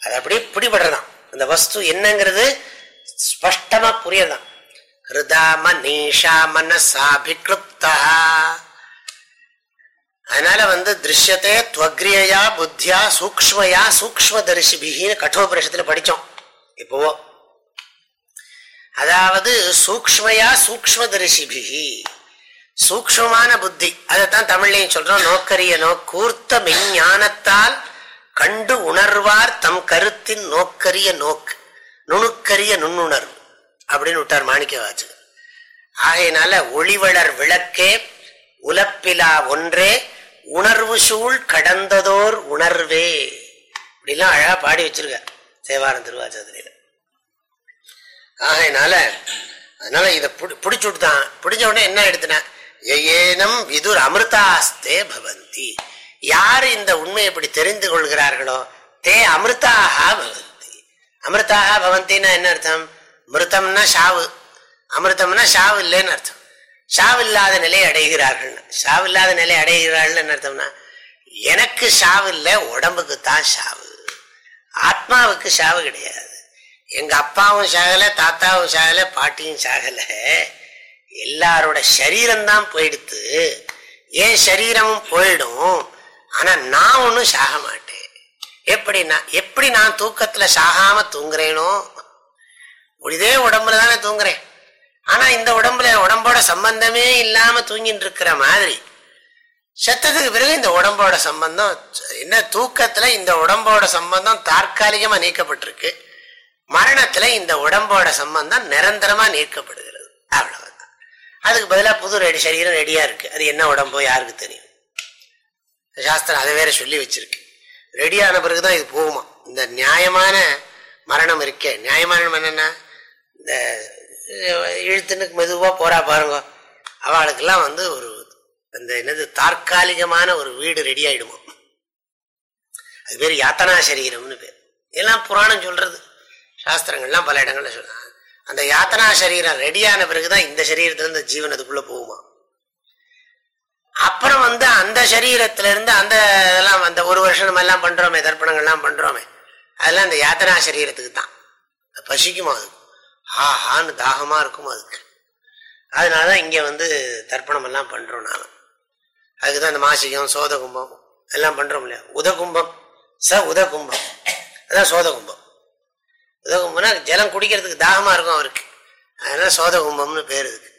அது அப்படியே பிடிபடுறதான் அந்த வஸ்து என்னங்கிறது ஸ்பஷ்டமா புரியதான் ஹிருதா மனீஷா மனசாபிக்ளுப்தா அதனால வந்து திருஷ்யத்தே துவக்ரியா புத்தியா சூக்மயா சூக்ம தரிசிபிகின்னு கட்டோபரிஷத்துல படிச்சோம். இப்போவோ அதாவது சூக்மயா சூக்ம தரிசிபிகி சூக்மமான புத்தி. அதைத்தான் தமிழ்லையும் சொல்றோம். நோக்கரிய நோக்கூர்த்த மெஞ்ஞானத்தால் கண்டு உணர்வார் தம் கருத்தின் நோக்கரிய நோக்கு. நுணுக்கரிய நுண்ணுணர்வு. அப்படின்னு விட்டார் மாணிக்க வாச்சகர் ஆகையினால ஒளிவளர் விளக்கே உலப்பிலா ஒன்றே உணர்வு சூழ் கடந்ததோர் உணர்வே. இப்படிலாம் அழகா பாடி வச்சிருக்க தேவாரம் திருவாச்சதுரையில ஆகையினால அதனால இதை பிடிச்சு விட்டுதான். பிடிச்ச உடனே என்ன எடுத்தினேன் ஏனம் விதுர் அமிர்தாஸ்தே பவந்தி. யார் இந்த உண்மையை இப்படி தெரிந்து கொள்கிறார்களோ தே அமிர்தாக பவந்தி. அமிர்தாக பவந்தின்னா என்ன அர்த்தம்? மிருத்தம்னா ஷாவு. அமிர்தம்னா ஷாவு இல்லைன்னு அர்த்தம். ஷாவு இல்லாத நிலையை அடைகிறார்கள். ஷாவு இல்லாத நிலை அடைகிறார்கள் என்ன அர்த்தம்னா எனக்கு ஷாவு இல்லை உடம்புக்கு தான் ஷாவு. ஆத்மாவுக்கு ஷாவு கிடையாது. எங்க அப்பாவும் சாகலை தாத்தாவும் சாகலை பாட்டியும் சாகல எல்லாரோட சரீரம்தான் போயிடுத்து. ஏன் சரீரமும் போயிடும். ஆனா நான் ஒன்றும் சாக மாட்டேன். எப்படி நான் எப்படி நான் தூக்கத்துல சாகாம தூங்குறேனோ? இதே உடம்புல தானே தூங்குறேன். ஆனா இந்த உடம்புல உடம்போட சம்பந்தமே இல்லாம தூங்கிட்டு இருக்கிற மாதிரி. செத்ததுக்கு பிறகு இந்த உடம்போட சம்பந்தம் என்ன தூக்கத்துல இந்த உடம்போட சம்பந்தம் தற்காலிகமா நீக்கப்பட்டிருக்கு. மரணத்துல இந்த உடம்போட சம்பந்தம் நிரந்தரமா நீக்கப்படுகிறது. அவ்வளவு அதுக்கு பதிலா புது ரெடி சரீரம் ரெடியா இருக்கு. அது என்ன உடம்போ யாருக்கு தெரியும்? சாஸ்திரம் அதை வேற சொல்லி வச்சிருக்கு. ரெடியான பிறகு தான் இது போகுமா? இந்த நியாயமான மரணம் இருக்கே. நியாயமான என்னன்னா? இந்த இழுத்துன்னு மெதுவா போறா பாருங்க. அவளுக்கெல்லாம் வந்து ஒரு அந்த என்னது தற்காலிகமான ஒரு வீடு ரெடி ஆயிடுமோ? அது பேர் யாத்தனா சரீரம்னு பேர். எல்லாம் புராணம் சொல்றது. சாஸ்திரங்கள்லாம் பல இடங்கள்ல சொல்லலாம் அந்த யாத்தனா சரீரம் ரெடியான பிறகுதான் இந்த சரீரத்துல இருந்து ஜீவன் அதுக்குள்ள போகுமா? அப்புறம் வந்து அந்த சரீரத்துல இருந்து அந்த இதெல்லாம் அந்த ஒரு வருஷம் நம்ம எல்லாம் பண்றோமே தர்ப்பணங்கள்லாம் பண்றோமே அதெல்லாம் அந்த யாத்தனா சரீரத்துக்கு தான். பசிக்குமா அது? ஹா ஹான்னு தாகமா இருக்குமா அதுக்கு? அதனாலதான் இங்க வந்து தர்ப்பணம் எல்லாம் பண்றோம் நானும். அதுக்குதான் இந்த மாசிகம் சோத கும்பம் எல்லாம் பண்றோம் இல்லையா? உதகும்பம் ச உதகும்பம். அதான் சோத கும்பம் உதகும்புனா ஜலம் குடிக்கிறதுக்கு தாகமா இருக்கும் அவருக்கு. அதனால சோத கும்பம்னு பேர் இருக்கு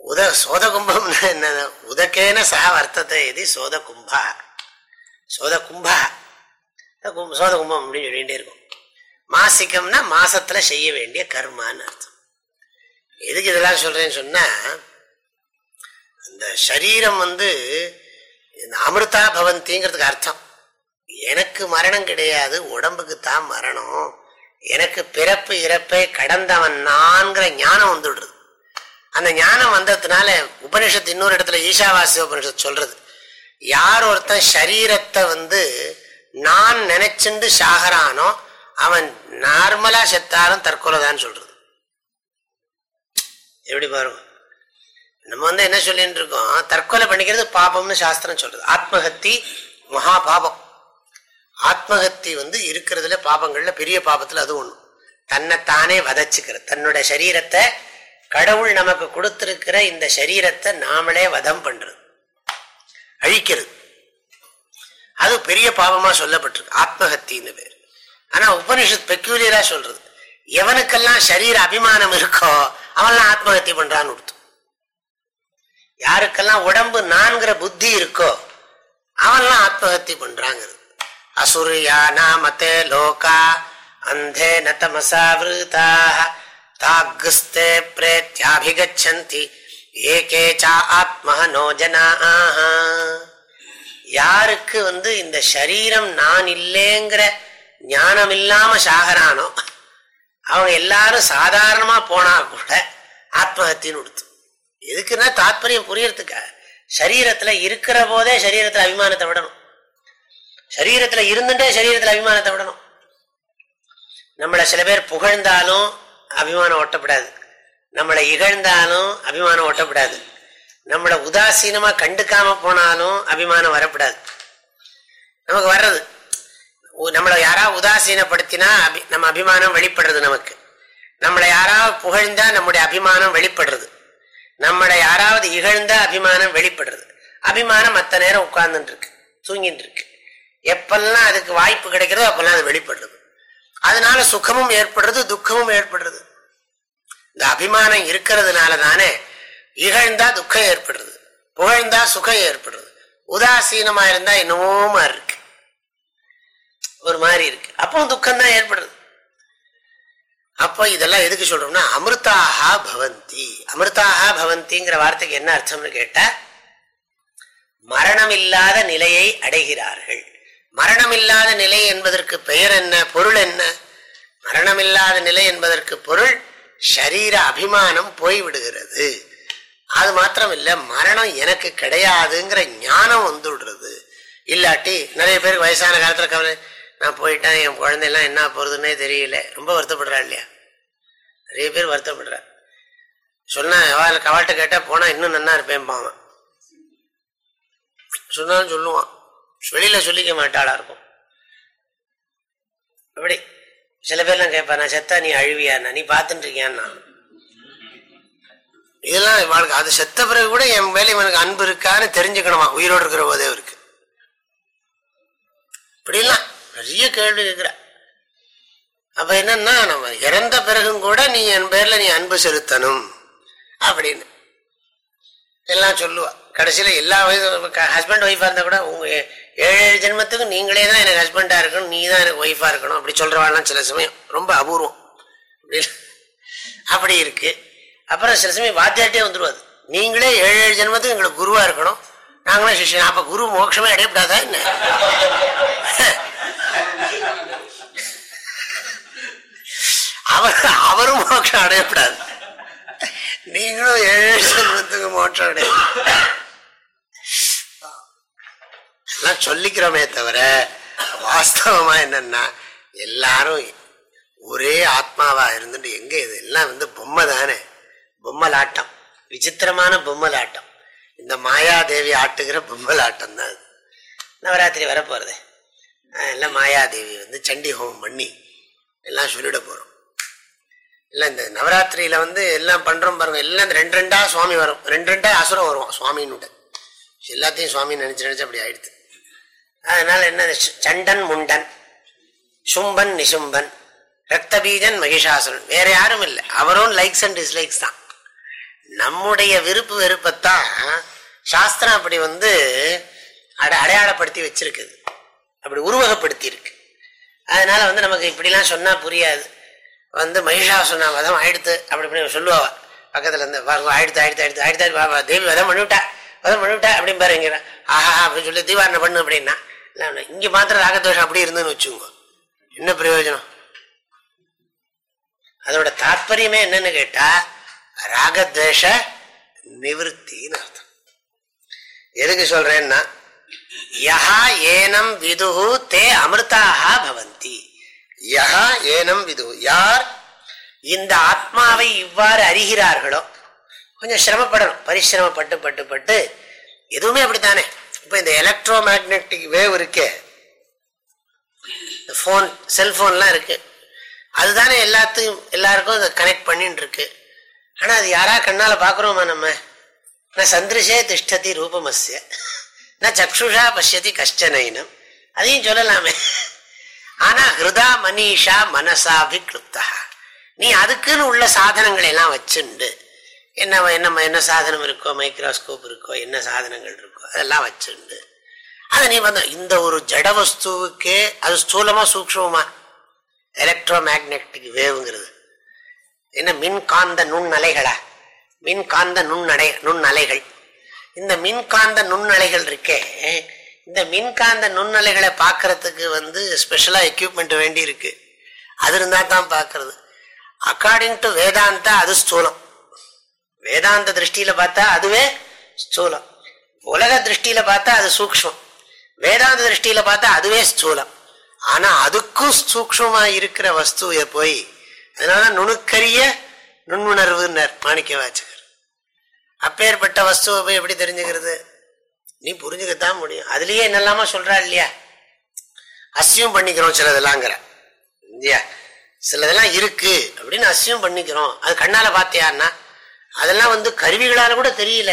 உத சோத கும்பம்னா என்னன்னா உதக்கேன சா அர்த்தத்தை எது சோத கும்பா சோத கும்பா கும்- சோத கும்பம் அப்படின்னு சொல்லிகிட்டே இருக்கும். மாசிக்கம்னா மாசத்துல செய்ய வேண்டிய கர்மான்னு அர்த்தம். எதுக்கு இதெல்லாம் சொல்றேன்னு சொன்னா அந்த சரீரம் வந்து அமிர்தா பவந்திங்கிறதுக்கு அர்த்தம். எனக்கு மரணம் கிடையாது உடம்புக்கு தான் மரணம். எனக்கு பிறப்பு இறப்பை கடந்தவன் நான்கிற ஞானம் வந்துடுறது அந்த ஞானம் வந்ததுனால உபனிஷத்து இன்னொரு இடத்துல ஈஷாவாசி உபனிஷத்து சொல்றது. யார் ஒருத்தன் சரீரத்தை வந்து நான் நினைச்சுண்டு சாகரானோ அவன் நார்மலா செத்தாலும் தற்கொலைதான் சொல்றது. எப்படி பாருங்க? நம்ம வந்து என்ன சொல்லிட்டு இருக்கோம்? தற்கொலை பண்ணிக்கிறது பாபம்னு சாஸ்திரம் சொல்றது. ஆத்மஹத்தி மகா பாபம் ஆத்மஹத்தி வந்து இருக்கிறதுல பாபங்கள்ல பெரிய பாபத்துல அது ஒண்ணு. தன்னை தானே தன்னோட சரீரத்தை கடவுள் நமக்கு கொடுத்திருக்கிற இந்த சரீரத்தை நாமளே வதம் பண்றது. அழிக்கிறது. அது பெரிய பாவமா சொல்லப்பட்டிருக்கு. ஆத்மஹத்தின்னு பேர். ஆனா உபனிஷத் பெக்யூலியரா சொல்றது. எவனுக்கெல்லாம் சரீர அபிமானம் இருக்கோ அவன்லாம் ஆத்மஹத்தி பண்றான்னு கொடுத்து யாருக்கெல்லாம் உடம்பு நான்கிற புத்தி இருக்கோ அவன்லாம் ஆத்மஹத்தி பண்றாங்கிறது. அசுரியா நாமத்தே லோகா அந்தே நதமசாவிருதா தாகுஸ்தே பிரேத்யாபிகச்சந்தி ஏகே சா ஆத்மஹனோ ஜனாஹ யாருக்கு வந்து இந்த சரீரம் நான் இல்லைங்கிற ஞானம் இல்லாம சாகரானோ அவங்க எல்லாரும் சாதாரணமா போனா கூட ஆத்மஹத்தின்னு கொடுத்து எதுக்குன்னா தாத்பரியம் புரியறதுக்கா சரீரத்துல இருக்கிற போதே சரீரத்துல அபிமானத்தை விடணும். சரீரத்துல இருந்துட்டே சரீரத்துல அபிமானத்தை விடணும். நம்மளை சில பேர் புகழ்ந்தாலும் அபிமானம் ஒட்டப்படாது. நம்மளை இகழ்ந்தாலும் அபிமானம் ஒட்டப்படாது. நம்மளை உதாசீனமா கண்டுக்காம போனாலும் அபிமானம் வரப்படாது. நமக்கு வர்றது. நம்மளை யாராவது உதாசீனப்படுத்தினா அபி நம்ம அபிமானம் வெளிப்படுறது நமக்கு. நம்மளை யாராவது புகழ்ந்தா நம்முடைய அபிமானம் வெளிப்படுறது. நம்மளை யாராவது இகழ்ந்தா அபிமானம் வெளிப்படுறது. அபிமானம் மத்த நேரம் உட்கார்ந்துட்டு இருக்கு. தூங்கிட்டு இருக்கு. எப்பெல்லாம் அதுக்கு வாய்ப்பு கிடைக்கிறதோ அப்பெல்லாம் அது வெளிப்படுறது. அதனால சுகமும் ஏற்படுறது துக்கமும் ஏற்படுறது. இந்த அபிமானம் இருக்கிறதுனால தானே இகழ்ந்தா துக்கம் ஏற்படுறது புகழ்ந்தா சுகம் ஏற்படுறது. உதாசீனமா இருந்தா என்னமோமா இருக்கு. ஒரு மாதிரி இருக்கு. அப்போ துக்கம் தான் ஏற்படுறது. அப்போ இதெல்லாம் எதுக்கு சொல்றோம்னா அமிர்தாகா பவந்தி. அமிர்தாஹா பவந்திங்கிற வார்த்தைக்கு என்ன அர்த்தம்னு கேட்டா மரணமில்லாத நிலையை அடைகிறார்கள். மரணமில்லாத நிலை என்பதற்கு பெயர் என்ன பொருள் என்ன? மரணமில்லாத நிலை என்பதற்கு பொருள் ஷரீர அபிமானம் போய்விடுகிறது. அது மாத்திரம் இல்ல மரணம் எனக்கு கிடையாதுங்கிற ஞானம் வந்துடுறது இல்லாட்டி நிறைய பேருக்கு வயசான காலத்துல கவலை நான் போயிட்டேன் என் குழந்தையெல்லாம் என்ன போறதுன்னே தெரியல. ரொம்ப வருத்தப்படுறா இல்லையா? நிறைய பேர் வருத்தப்படுறா. சொன்னா அவளுக்கு அவள்கிட்ட கேட்டா போனா இன்னும் நன்னா இருப்பேன் பாவன் சொன்னாலும் சொல்லுவான். வெளியில சொல்லிக்க மாட்டாளா இருக்கும். அப்படி சில பேர்லாம் கேட்பா நான் செத்தா நீ அழுவியாண்ணா நீ பார்த்துட்டு இருக்கியான்னா இதெல்லாம் இவளுக்கு அது செத்த பிறகு கூட என் மேல இவனுக்கு அன்பு இருக்கான்னு தெரிஞ்சுக்கணுமா? உயிரோடு இருக்கிற போதே இருக்கு. இப்படிலாம் நிறைய கேள்வி கேட்கிற. அப்ப என்னன்னா நம்ம இறந்த பிறகும் கூட நீ என் பேர்ல நீ அன்பு செலுத்தணும் அப்படின்னு. எல்லாம் சொல்லுவா. கடைசியில எல்லா ஹஸ்பண்ட் ஒய்ஃபா இருந்தா கூட உங்க ஏழு ஏழு ஜென்மத்துக்கு நீங்களே தான் எனக்கு ஹஸ்பண்டா இருக்கணும் நீ தான் எனக்கு ஒய்ஃபா இருக்கணும் அப்படி சொல்றவாள்லாம் சில சமயம் ரொம்ப அபூர்வம். அப்படி இருக்கு. அப்புறம் சில சமயம் வாத்தியாட்டே வந்துருவாது. நீங்களே ஏழு ஏழு ஜென்மத்துக்கு எங்களுக்கு குருவா இருக்கணும். நாங்களும் சிஷ்யன் அப்ப குரு மோட்சமே அடையப்படாதா என்ன? அவர் அவரும் மோட்சம் அடையப்படாது. நீங்களும் ஏழு ஏழு ஜென்மத்துக்கு மோட்சம் அடைய எல்லாம் சொல்லிக்கிறோமே தவிர வாஸ்தவமா என்னன்னா எல்லாரும் ஒரே ஆத்மாவா இருந்துட்டு எங்க இது எல்லாம் வந்து பொம்மை தானே? பொம்மலாட்டம். விசித்திரமான பொம்மலாட்டம். இந்த மாயாதேவி ஆட்டுகிற பொம்மலாட்டம் தான் நவராத்திரி வரப்போறது. எல்லாம் மாயாதேவி வந்து சண்டி ஹோமம் பண்ணி எல்லாம் சொல்லிட போறோம். இல்லை இந்த நவராத்திரியில வந்து எல்லாம் பண்றோம் பாருங்க. எல்லாம் இந்த ரெண்டு ரெண்டா சுவாமி வரும். ரெண்டு ரெண்டா அசுரம் வருவோம் சுவாமின்னு எல்லாத்தையும் சுவாமி நினைச்சு நினைச்சு அப்படி ஆயிடுது. அதனால என்ன சண்டன் முண்டன் சும்பன் நிசும்பன் ரத்தபீஜன் மகிஷாசுரன். வேற யாரும் இல்லை. அவரும் லைக்ஸ் அண்ட் டிஸ்லைக்ஸ் தான். நம்முடைய விருப்பு வெறுப்பத்தான் சாஸ்திரம் அப்படி வந்து அட அடையாளப்படுத்தி வச்சிருக்குது. அப்படி உருவகப்படுத்தி இருக்கு அதனால வந்து நமக்கு இப்படிலாம் சொன்னா புரியாது. வந்து மகிஷாசுரனா வதம் ஆயிடுத்து அப்படி இப்படி சொல்லுவா பக்கத்துல இருந்து ஆயிடுத்து ஆயிடுத்து ஆயிடுத்து ஆயிடுத்து தேவி வதம் பண்ணிவிட்டா வதம் பண்ணிவிட்டா அப்படின்னு பாருங்க ஆஹா அப்படின்னு சொல்லி தீவாரணை பண்ணு அப்படின்னா. இங்க மாத்திரம் ராகதோஷம் அப்படி இருந்துன்னு வச்சுக்கோங்க. என்ன பிரயோஜனம்? அதோட தாற்பயமே என்னன்னு கேட்டா ராகத்வேஷ நிவத்தின்னு அர்த்தம். எதுக்கு சொல்றேன்னா யஹா ஏனம் விதுகு தே அமிர்தாக பவந்தி. யஹா ஏனம் விது யார் இந்த ஆத்மாவை இவ்வாறு அறிகிறார்களோ கொஞ்சம் சிரமப்படணும் பரிசிரமப்பட்டு பட்டு பட்டு எதுவுமே அப்படித்தானே? இப்ப இந்த எலக்ட்ரோ மேக்னெட்டிக் வேவ் இருக்கே ஃபோன் செல்போன்லாம் இருக்கு. அதுதானே எல்லாத்தையும் எல்லாருக்கும் அதை கனெக்ட் பண்ணிட்டு இருக்கு ஆனா அது யாரா கண்ணால பாக்குறோமா நம்ம? நான் சந்திரசே திஷ்டதி ரூபமஸ்ய. நான் சக்ஷுஷா பசியதி கஷ்டனைனம் அதையும் சொல்லலாமே. ஆனா ஹிருதா மனிஷா மனசாபிக்ளுப்தா நீ அதுக்குன்னு உள்ள சாதனங்களை எல்லாம் வச்சுண்டு. என்ன என்ன என்ன சாதனம் இருக்கோ மைக்ரோஸ்கோப் இருக்கோ என்ன சாதனங்கள் இருக்கோ அதெல்லாம் வச்சுண்டு. அதை நீ வந்து இந்த ஒரு ஜட வஸ்துவுக்கே அது ஸ்தூலமா சூக்ஷமா எலக்ட்ரோ மேக்னெட்டிக் வேவுங்கிறது என்ன மின்காந்த நுண்ணலைகளா? மின்காந்த நுண்ணடை நுண்ணலைகள். இந்த மின்காந்த நுண்ணலைகள் இருக்கே இந்த மின்காந்த நுண்ணலைகளை பார்க்கறதுக்கு வந்து ஸ்பெஷலா எக்யூப்மெண்ட் வேண்டி இருக்கு அது இருந்தா தான் பார்க்கறது. அக்கார்டிங் டு வேதாந்தா அது ஸ்தூலம். வேதாந்த திருஷ்டியில பார்த்தா அதுவே ஸ்தூலம். உலக திருஷ்டியில பார்த்தா அது சூக்மம் வேதாந்த திருஷ்டியில பார்த்தா அதுவே ஸ்தூலம். ஆனா அதுக்கும் சூக்மமா இருக்கிற வஸ்துவை போய் அதனால நுணுக்கரிய நுண்ணுணர்வுன்னர் மாணிக்க வாச்சகர் அப்பேற்பட்ட வஸ்துவை போய் எப்படி தெரிஞ்சுக்கிறது? நீ புரிஞ்சுக்கத்தான் முடியும். அதுலயே என்னெல்லாமா சொல்றா இல்லையா? அசியம் பண்ணிக்கிறோம் சிலதெல்லாங்கிற. இல்லையா? சிலதெல்லாம் இருக்கு அப்படின்னு அசியம் பண்ணிக்கிறோம். அது கண்ணால பார்த்தியான்னா அதெல்லாம் வந்து கருவிகளால கூட தெரியல.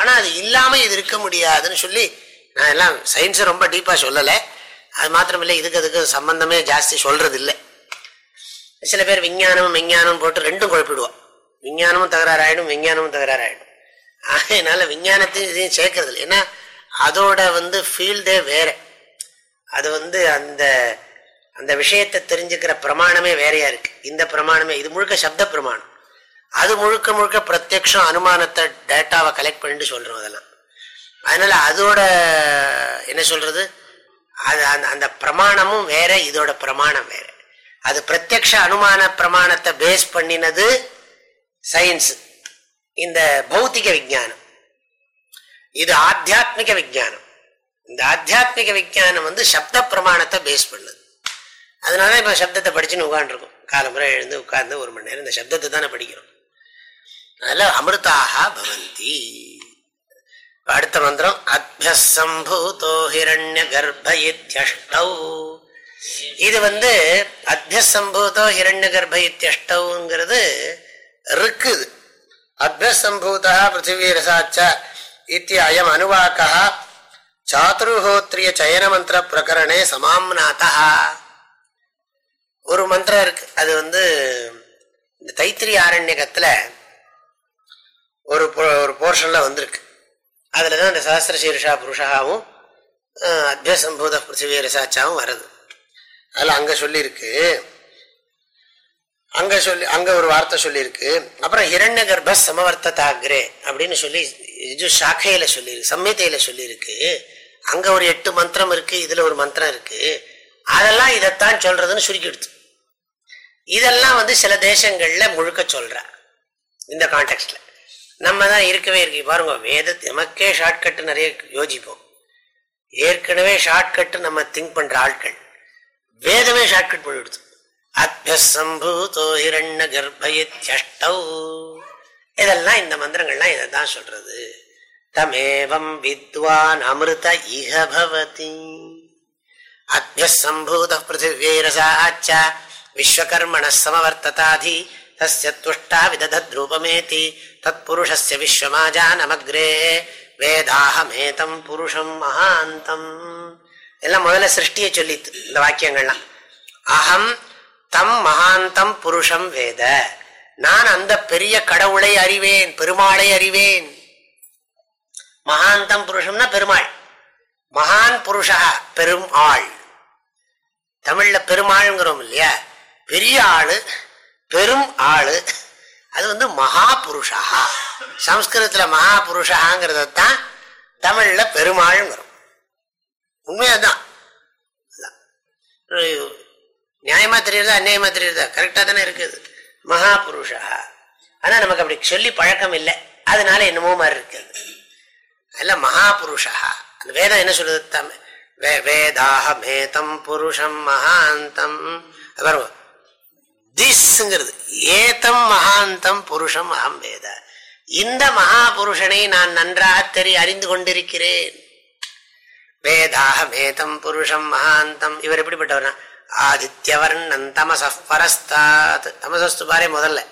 ஆனா அது இல்லாம இது இருக்க முடியாதுன்னு சொல்லி நான் எல்லாம் சயின்ஸை ரொம்ப டீப்பா சொல்லலை. அது மாத்திரமில்லை இதுக்கு அதுக்கு சம்பந்தமே ஜாஸ்தி சொல்றது இல்லை சில பேர் விஞ்ஞானமும் விஞ்ஞானம் போட்டு ரெண்டும் குழப்பிடுவோம் விஞ்ஞானமும் தகராறாயிடும் விஞ்ஞானமும் தகராறாயிடும். அதனால விஞ்ஞானத்தையும் இதையும் சேர்க்கறது இல்லை ஏன்னா அதோட வந்து ஃபீல்டே வேற. அது வந்து அந்த அந்த விஷயத்தை தெரிஞ்சுக்கிற பிரமாணமே வேறையா இருக்கு. இந்த பிரமாணமே இது முழுக்க சப்த பிரமாணம். அது முழுக்க முழுக்க பிரத்யக்ஷம் அனுமானத்தை டேட்டாவை கலெக்ட் பண்ணிட்டு சொல்றோம் அதெல்லாம். அதனால அதோட என்ன சொல்றது? அது அந்த அந்த பிரமாணமும் வேற இதோட பிரமாணம் வேற. அது பிரத்யக்ஷ அனுமான பிரமாணத்தை பேஸ் பண்ணினது சயின்ஸ் இந்த பௌத்திக விஜானம் இது ஆத்தியாத்மிக விஜானம் இந்த ஆத்தியாத்மிக விஜானம் வந்து சப்த பிரமாணத்தை பேஸ் பண்ணுது. அதனால இப்ப சப்தத்தை படிச்சுன்னு உட்காந்துருக்கோம் காலமுறை எழுந்து உட்கார்ந்து ஒரு மணி நேரம் இந்த சப்தத்தை தானே படிக்கிறோம். அதனால அமிர்தாக பவந்தி. அடுத்த மந்திரம் அத்தியசம்பூதோ ஹிரண்ய கர்ப்ப இத்தியஷ்டௌ இது வந்து அத்தியசம்பூதோ ஹிரண்ய கர்ப்ப இத்தியஷ்டவுங்கிறது இருக்குது அத்தியசம்பூதா பிருத்திவீரசாச்ச இத்தி அயம் அனுவாக்கா சாதுர்ஹோத்ரிய சயன மந்திர பிரகரணே சமாம்நாதா ஒரு மந்திரம் இருக்கு. அது வந்து இந்த தைத்திரி ஆரண்யகத்துல ஒரு ஒரு போர்ஷனில் வந்திருக்கு. அதில் தான் இந்த சஹசிர சீர்ஷா புருஷாவும் அத்தியசம்பூத பிருத்திவி ரசாச்சாவும் வருது அதில் அங்கே சொல்லியிருக்கு. அங்க சொல்லி அங்க ஒரு வார்த்தை சொல்லியிருக்கு. அப்புறம் ஹிரண்ய கர்ப்ப சமவர்த்ததாகிரே அப்படின்னு சொல்லி இது சாக்கையில சொல்லியிருக்கு சம்மிதையில சொல்லியிருக்கு. அங்க ஒரு எட்டு மந்திரம் இருக்கு இதுல ஒரு மந்திரம் இருக்கு. அதெல்லாம் இதைத்தான் சொல்றதுன்னு சுருக்கிடுது. இதெல்லாம் வந்து சில தேசங்கள்ல முழுக்க சொல்ற. இந்த கான்டெக்ட்ல நம்ம தான் இருக்கவே இருக்கு பாருங்க வேதத்தை நமக்கே ஷார்ட்கட் நிறைய யோசிப்போம். ஏற்கனவே ஷார்ட்கட் நம்ம திங்க் பண்ற ஆட்கள். வேதமே ஷார்ட்கட் பண்ணிடுது அத்தியசம்பூதோ இரண்ய கர்ப்பயத்யஷ்டௌ. இதெல்லாம் இந்த மந்திரங்கள்லாம் இதை தான் சொல்றது. தமேவம் வித்வான் அமிர்த இஹ பவதி. அத்தியசம்பூத பிருத்திவீரசாச்ச விஸ்வகர்மண சமவர்த்ததாதி. தஸ்ய துஷ்டா விததத்ரூபமேதி தத்புருஷஸ்ய விஸ்வமாஜானமக்ரே வேதாஹமேதம் புருஷம் மகாந்தம் எல்லாம் முதல்ல சிருஷ்டியை சொல்லித்து இந்த வாக்கியங்கள்லாம் அகம் தம் மகாந்தம் புருஷம் வேத நான் அந்த பெரிய கடவுளை அறிவேன் பெருமாளை அறிவேன்। மகாந்தம் புருஷம்னா பெருமாள்। மகான் புருஷா பெரும் ஆள் தமிழ்ல பெருமாள்ங்கிறோம் இல்லையா? பெரிய ஆளு பெரும் ஆளு அது வந்து மகாபுருஷா சம்ஸ்கிருதத்துல மகா தான் தமிழ்ல பெருமாள்ங்கிறோம். உண்மையாதான். நியாயமா தெரியுறதா அந்நியமா தெரியுறதா? கரெக்டா தானே இருக்குது. மகாபுருஷா ஆனால் ஆனா நமக்கு அப்படி சொல்லி பழக்கம் இல்லை. அதனால என்னமோ மாதிரி இருக்குது. அதெல்லாம் மகாபுருஷா அந்த வேதம் என்ன சொல்லுது? தம் வேதாஹமேதம் புருஷம் மகாந்தம். அப்புறம் திஸ்ங்கிறது. ஏதம் மகாந்தம் புருஷம் அகம் வேத. இந்த மகாபுருஷனை நான் நன்றாக தெரி அறிந்து கொண்டிருக்கிறேன். வேதாஹமேதம் புருஷம் மகாந்தம். இவர் எப்படிப்பட்டவர்னா ஆதித்யவர்ணன் தமச பரஸ்தாத். தமசஸ்து பாரே முதல்ல.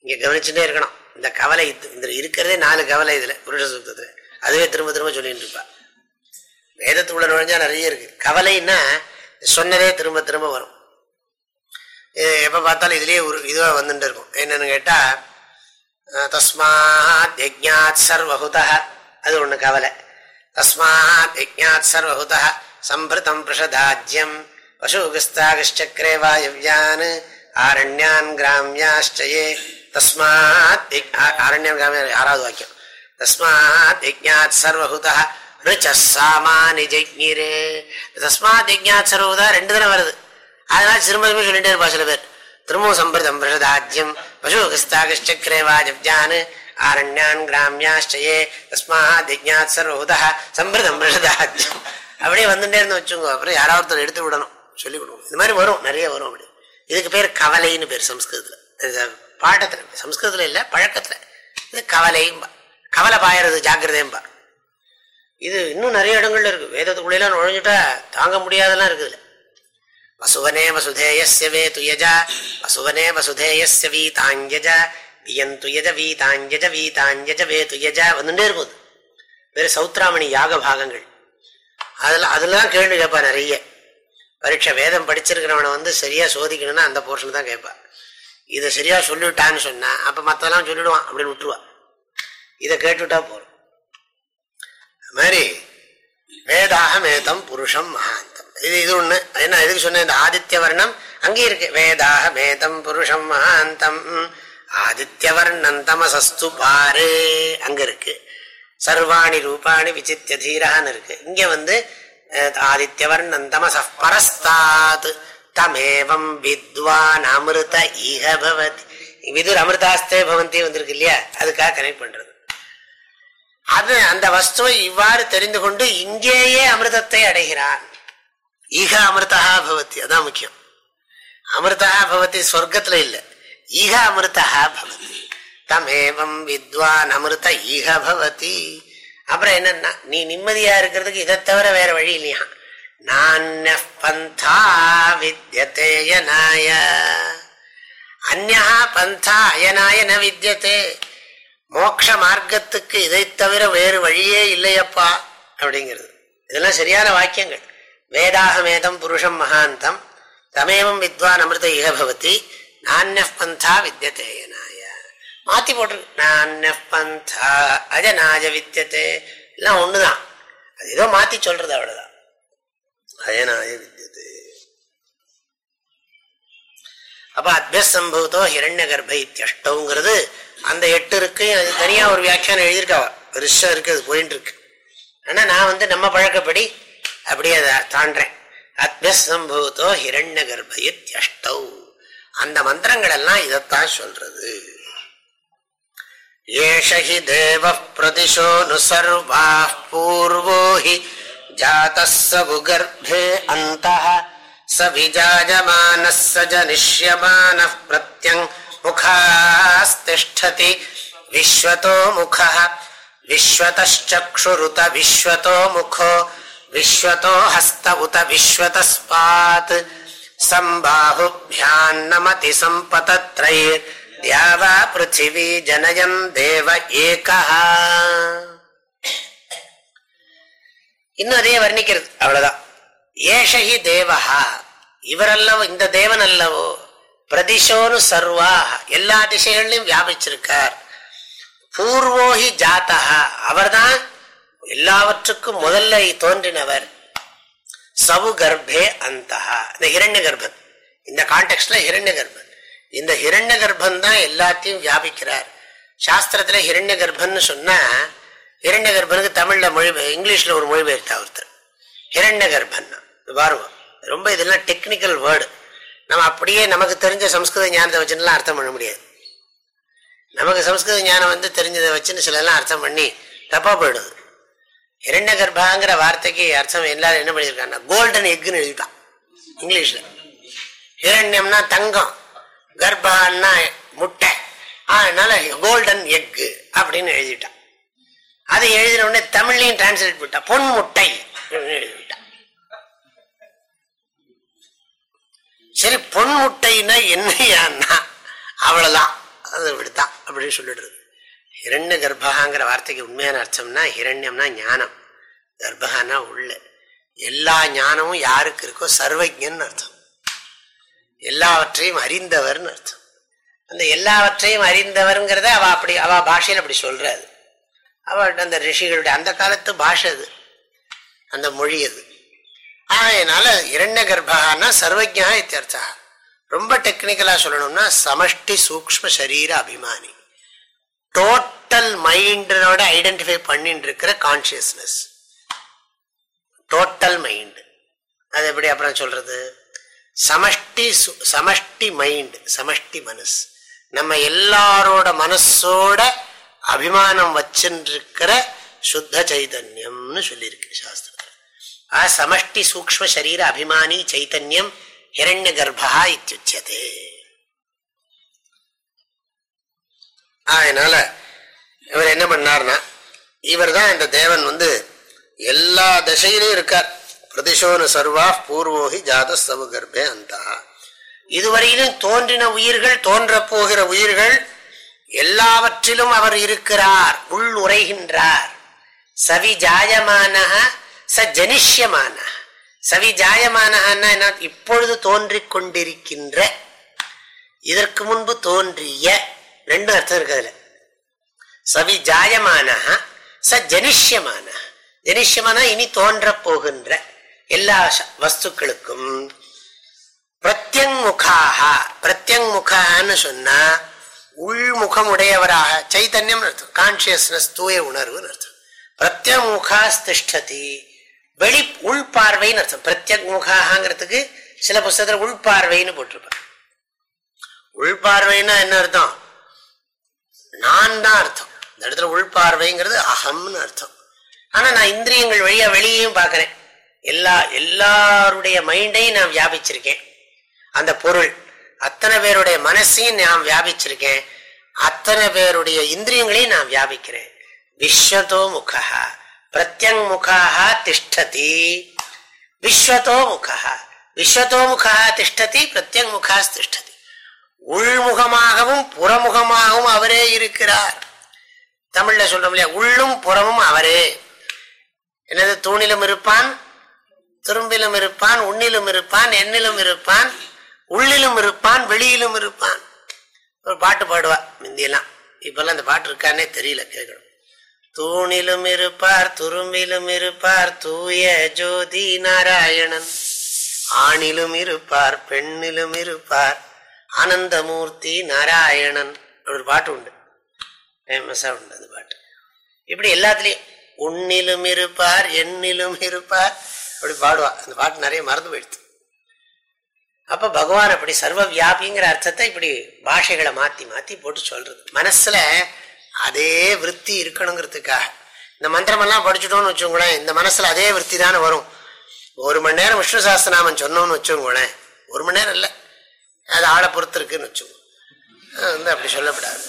இங்க கவனிச்சுட்டே இருக்கணும். இந்த கவலை இந்த இருக்கிறதே நாலு கவலை இதுல புருஷ சுத்தத்துல அதுவே திரும்ப திரும்ப சொல்லிட்டு இருப்பா. வேதத்துக்குள்ள நுழைஞ்சா நிறைய இருக்கு. கவலைன்னா சொன்னதே திரும்ப திரும்ப வரும். எப்போ பார்த்தாலும் இதுலேயே ஒரு இதுவாக வந்துட்டு இருக்கும். என்னென்னு கேட்டால் தஸ்மாத் யஜ்ஞாத் சர்வகுதா அது ஒன்று கவலை. தஸ்மாத் யஜ்ஞாத் சர்வகுதா சம்பிருதம் பிரஷதாஜ்யம். பசுகஸ்தாகச்சக்கரே வாயவ்யான். ஆரண்யான் கிராமியாச்சயே தஸ்மாத் ஆரண்யம் கிராமிய ஆறாவது வாக்கியம். தஸ்மாத் யஜ்ஞாத் சர்வகுதா ரிச்சாமானி ஜெக்ஞிரே தஸ்மாத் யஜ்ஞாத் சர்வகுதா ரெண்டு தினம் வருது. அதனால திரும்ப திரும்ப சொல்லிட்டே இருப்பா சில பேர். திரும்பவும் சம்பிரதம் பிரஷதாஜ்யம் பசுகஸ்தாகச்சக்கரே வாஜவ்யான் ஆரண்யான் கிராமியாஷ்டயே தஸ்மாத் யஜ்ஞாத் சர்வகுதா சம்பிரதம் பிரஷதாஜ்யம் அப்படியே வந்துட்டே இருந்து வச்சுங்க அப்புறம் யாராவது எடுத்து விடணும். சொல்லிக் கொடுக்கணும். இந்த மாதிரி வரும். நிறைய வரும் அப்படி. இதுக்கு பேர் கவலைன்னு பேர் சம்ஸ்கிருதத்தில். பாட்டத்துல. சம்ஸ்கிருதத்தில் இல்லை பழக்கத்துல. இது கவலையும்பா. கவலை பாயறது ஜாக்கிரதையும்பா. இது இன்னும் நிறைய இடங்கள்ல இருக்கு. வேதத்துக்குள்ளெல்லாம் நுழைஞ்சுட்டா தாங்க முடியாதெல்லாம் இருக்குதுல்ல வசுவனே வசுதேயஸ்ய வே துயஜ வசுவனே வசுதேயஸ்ய வீதாஞ்சஜ வியந்துயஜ வீதாஞ்சஜ வீதாஞ்சஜ வே துயஜ வந்துட்டே இருப்போது வேறு சௌத்ராமணி யாக பாகங்கள். அதெல்லாம் அதெல்லாம் கேள்வி கேட்பா நிறைய. பரீட்சை வேதம் படிச்சிருக்கிறவனை வந்து சரியா சோதிக்கணும்னா அந்த போர்ஷன் தான் கேட்பா. இதை சரியா சொல்லிவிட்டான்னு சொன்னா அப்ப மத்தெல்லாம் சொல்லிடுவான் அப்படின்னு விட்டுருவா. இதை கேட்டுவிட்டா போறோம் மாதிரி வேதாகமேதம் புருஷம் மகான். இது இது ஒண்ணு. என்ன எதுக்கு சொன்ன இந்த ஆதித்ய வர்ணம் அங்கே இருக்கு. வேதாகமேதம் புருஷம் மகாந்தம். ஆதித்ய வர்ணம் தமசஸ்து பாரு. அங்க இருக்கு. சர்வாணி ரூபாணி விசித்திய தீரான்னு இருக்கு. இங்க வந்து ஆதித்யவர்ணம் தமச பரஸ்தாத் தமேவம் வித்வான் அமிர்த ஈக பவதி. விதுர் அமிர்தாஸ்தே பவந்தி வந்திருக்கு இல்லையா? அதுக்காக கனெக்ட் பண்றது. அது அந்த வஸ்துவை இவ்வாறு தெரிந்து கொண்டு இங்கேயே அமிர்தத்தை அடைகிறான். ஈக அமிர்தா பவதி அதான் முக்கியம். அமிர்தா பவதி ஸ்வர்க்கத்துல இல்ல. ஈக அமிர்தா பவதி. தமேவம் வித்வான் அமிர்த ஈக பவதி. அப்புறம் என்னன்னா நீ நிம்மதியா இருக்கிறதுக்கு இதை தவிர வேற வழி இல்லையா? நானிய பந்தா வித்தியதேயனாய அந்யா பந்தா அயனாய ந வித்தியதே மோக்ஷ மார்க்கத்துக்கு இதை தவிர வேறு வழியே இல்லையப்பா அப்படிங்கிறது. இதெல்லாம் சரியான வாக்கியங்கள். வேதாஹமேதம் புருஷம் மகாந்தம் தமேவம் வித்வான் அமிர்த இக பவதி. நானிய பந்தா வித்தியதேயனாய மாத்தி போட்டிருக்கு நானிய பந்தா அஜனாய வித்தியதே எல்லாம் ஒண்ணுதான். அது ஏதோ மாத்தி சொல்றது அவ்வளவுதான். அயனாய வித்தியதே அப்ப அத்தியசம்பூதோ ஹிரண்ய கர்ப்ப இத்தியஷ்டவுங்கிறது அந்த எட்டு இருக்கு. அது தனியா ஒரு வியாக்கியானம் எழுதியிருக்காவா பெருசா இருக்கு அது போயிட்டு இருக்கு. ஆனா நான் வந்து நம்ம பழக்கப்படி அப்படியே அதை தாண்டேன் அத்யசம்பூத்தோ ஹிரண்ய கர்ப்பயத்யஷ்டௌ அந்த மந்திரங்கள் எல்லாம் இதைத்தான் சொல்றது. ஏஷி தேவ பிரதிஷோ நுசர்வா பூர்வோ ஹி ஜாத்தே அந்த சவிஜாஜமான சஜனிஷ்யமான பிரத்யங் முகாஸ்திஷ்டதி விஸ்வத்தோ முக விஸ்வத்தச்சுருத முகோ विश्वतो मुखो विश्वतो हस्त उत विश्वतस्पात् सम्बाहुभ्यान्नमति सम्पतत्रैर्द्यावा पृथिवी जनयन् देव एकः இன்னும் அதே வர்ணிக்கிறது அவ்வளவுதான் ஏஷகி தேவஹா இவரல்லவோ இந்த தேவன் அல்லவோ பிரதிஷோனு சர்வா எல்லா திசைகளிலும் வியாபிச்சிருக்கார் பூர்வோஹி ஜாத்தகா அவர்தான் எல்லாவற்றுக்கும் முதல்ல தோன்றினவர் சவு கர்ப்பே அந்த இந்த ஹிரண்ய கர்ப்பன். இந்த கான்டெக்ட்ல ஹிரண்ய கர்ப்பன். இந்த ஹிரண்ய கர்ப்பன் தான் எல்லாத்தையும் வியாபிக்கிறார். சாஸ்திரத்துல ஹிரண்ய கர்ப்பன் சொன்னா ஹிரண்ய கர்ப்பனுக்கு தமிழ்ல மொழி இங்கிலீஷ்ல ஒரு மொழி பெயர்த்தா ஒருத்தர் ஹிரண்ய கர்ப்பன். பாருங்க. ரொம்ப இதெல்லாம் டெக்னிக்கல் வேர்டு நம்ம அப்படியே நமக்கு தெரிஞ்ச சம்ஸ்கிருத ஞானத்தை வச்சுலாம் அர்த்தம் பண்ண முடியாது. நமக்கு சம்ஸ்கிருத ஞானம் வந்து தெரிஞ்சதை வச்சுன்னு சில எல்லாம் அர்த்தம் பண்ணி தப்பா போயிடுது. இரண்ய கர்ப்பாங்கிற வார்த்தைக்கு அர்த்தம் எல்லாரும் என்ன பண்ணியிருக்காங்க கோல்டன் எக்குன்னு எழுதிட்டான். இங்கிலீஷ்ல. இரண்யம்னா தங்கம் கர்ப்பான்னா முட்டை. அதனால கோல்டன் எக்கு அப்படின்னு எழுதிட்டான். அதை எழுதின உடனே தமிழ்லையும் டிரான்ஸ்லேட் பண்ணிட்டா பொன் முட்டை எழுதிவிட்டான் சரி பொன் முட்டைன்னா என்னையான்னா அவ்வளவுதான். அது இப்படித்தான் அப்படின்னு சொல்லிடுறது. ஹிரண்ய கர்ப்பகாங்கிற வார்த்தைக்கு உண்மையான அர்த்தம்னா ஹிரண்யம்னா ஞானம். கர்ப்பகானா உள்ள. எல்லா ஞானமும் யாருக்கு இருக்கோ சர்வஜன் அர்த்தம். எல்லாவற்றையும் அறிந்தவர்னு அர்த்தம். அந்த எல்லாவற்றையும் அறிந்தவர்ங்கிறத அவ அப்படி அவ பாஷையில் அப்படி சொல்றாது அவள்கிட்ட அந்த ரிஷிகளுடைய அந்த காலத்து பாஷை அது. அந்த மொழி அது. ஆகையினால இரண்ய கர்ப்பகானா சர்வஜா இத்தியர்த்தா. ரொம்ப டெக்னிக்கலா சொல்லணும்னா சமஷ்டி சூக்ம சரீர அபிமானி. டோட்டல் மைண்டோட ஐடென்டிஃபை பண்ணிட்டு இருக்கிற கான்சியஸ்னஸ் டோட்டல் மைண்ட் அது எப்படி அப்புறம் சொல்றது? சமஷ்டி சமஷ்டி மைண்ட் சமஷ்டி மனசு. நம்ம எல்லாரோட மனசோட அபிமானம் வச்சுருக்கிற சுத்த சைதன்யம்னு சொல்லியிருக்கு சாஸ்திரத்தில். ஆ சமஷ்டி சூக்ம சரீர அபிமானி சைத்தன்யம் ஹிரண்ய கர்ப்பா இத்தியுச்சதே. அதனால இவர் என்ன பண்ணார்னா இவர் தான் இந்த தேவன் வந்து எல்லா திசையிலும் இருக்கார். பிரதிஷோனு சர்வா பூர்வோகி ஜாத சவு அந்த. இதுவரையிலும் தோன்றின உயிர்கள் தோன்ற போகிற உயிர்கள் எல்லாவற்றிலும் அவர் இருக்கிறார் உள் உரைகின்றார் சவி ஜாயமான ச ஜனிஷ்யமான சவி ஜாயமான இப்பொழுது தோன்றிக் கொண்டிருக்கின்ற இதற்கு முன்பு தோன்றிய ரெண்டு அர்த்தம் இருக்கு அதுல. சவி ஜாயமான ச ஜனிஷ்யமான ஜனிஷ்யமான இனி தோன்ற போகின்ற எல்லா வஸ்துக்களுக்கும். பிரத்யங்முகாக பிரத்யங்முகான்னு சொன்னா உள்முகமுடையவராக சைத்தன்யம் அர்த்தம். கான்சியஸ்னஸ் தூய உணர்வுன்னு அர்த்தம். பிரத்யமுகா திஷ்டதி வெளி உள்பார்வைன்னு அர்த்தம். பிரத்யக்முகாங்கிறதுக்கு சில புஸ்தகத்தில் உள்பார்வைன்னு போட்டிருப்பாங்க. உள்பார்வைன்னா என்ன அர்த்தம்? நான் தான் அர்த்தம். இந்த இடத்துல உள்பார்வைங்கிறது அகம்னு அர்த்தம். ஆனா நான் இந்திரியங்கள் வழியா வெளியையும் பார்க்கிறேன். எல்லா எல்லாருடைய மைண்டையும் நான் வியாபிச்சிருக்கேன். அந்த பொருள் அத்தனை பேருடைய மனசையும் நான் வியாபிச்சிருக்கேன். அத்தனை பேருடைய இந்திரியங்களையும் நான் வியாபிக்கிறேன். விஸ்வதோ முகா பிரத்யங் முகாக திஷ்டதி. விஸ்வதோ முகா விஸ்வதோ முகா திஷ்டதி பிரத்யங் முகா திஷ்டதி. உள்முகமாகவும் புறமுகமாகவும் அவரே இருக்கிறார். தமிழ்ல சொல்றோம் இல்லையா? உள்ளும் புறமும் அவரே. என்னது? தூணிலும் இருப்பான் துரும்பிலும் இருப்பான் உன்னிலும் இருப்பான் எண்ணிலும் இருப்பான் உள்ளிலும் இருப்பான் வெளியிலும் இருப்பான். ஒரு பாட்டு பாடுவா முந்தியெல்லாம். இப்பெல்லாம் அந்த பாட்டு இருக்கானே தெரியல கேட்கணும். தூணிலும் இருப்பார் துரும்பிலும் இருப்பார் தூய ஜோதி நாராயணன். ஆணிலும் இருப்பார் பெண்ணிலும் இருப்பார். ஆனந்தமூர்த்தி நாராயணன் ஒரு பாட்டு உண்டு. ஃபேமஸாக உண்டு அந்த பாட்டு. இப்படி எல்லாத்துலேயும் உன்னிலும் இருப்பார் எண்ணிலும் இருப்பார் அப்படி பாடுவா. அந்த பாட்டு நிறைய மறந்து போயிடுது. அப்போ பகவான் அப்படி சர்வ வியாபிங்கிற அர்த்தத்தை இப்படி பாஷைகளை மாற்றி மாற்றி போட்டு சொல்றது. மனசில் அதே விற்பி இருக்கணுங்கிறதுக்காக. இந்த மந்திரமெல்லாம் படிச்சுட்டோம்னு வச்சுக்கோங்களேன் இந்த மனசில் அதே விற்பி தானே வரும். ஒரு மணி நேரம் விஷ்ணு சாஸ்திரநாமன் சொன்னோம்னு வச்சுக்கோங்களேன் ஒரு மணி நேரம் இல்லை. அது ஆளை பொறுத்து இருக்குன்னு வச்சுக்கோங்க வந்து அப்படி சொல்லப்படாது.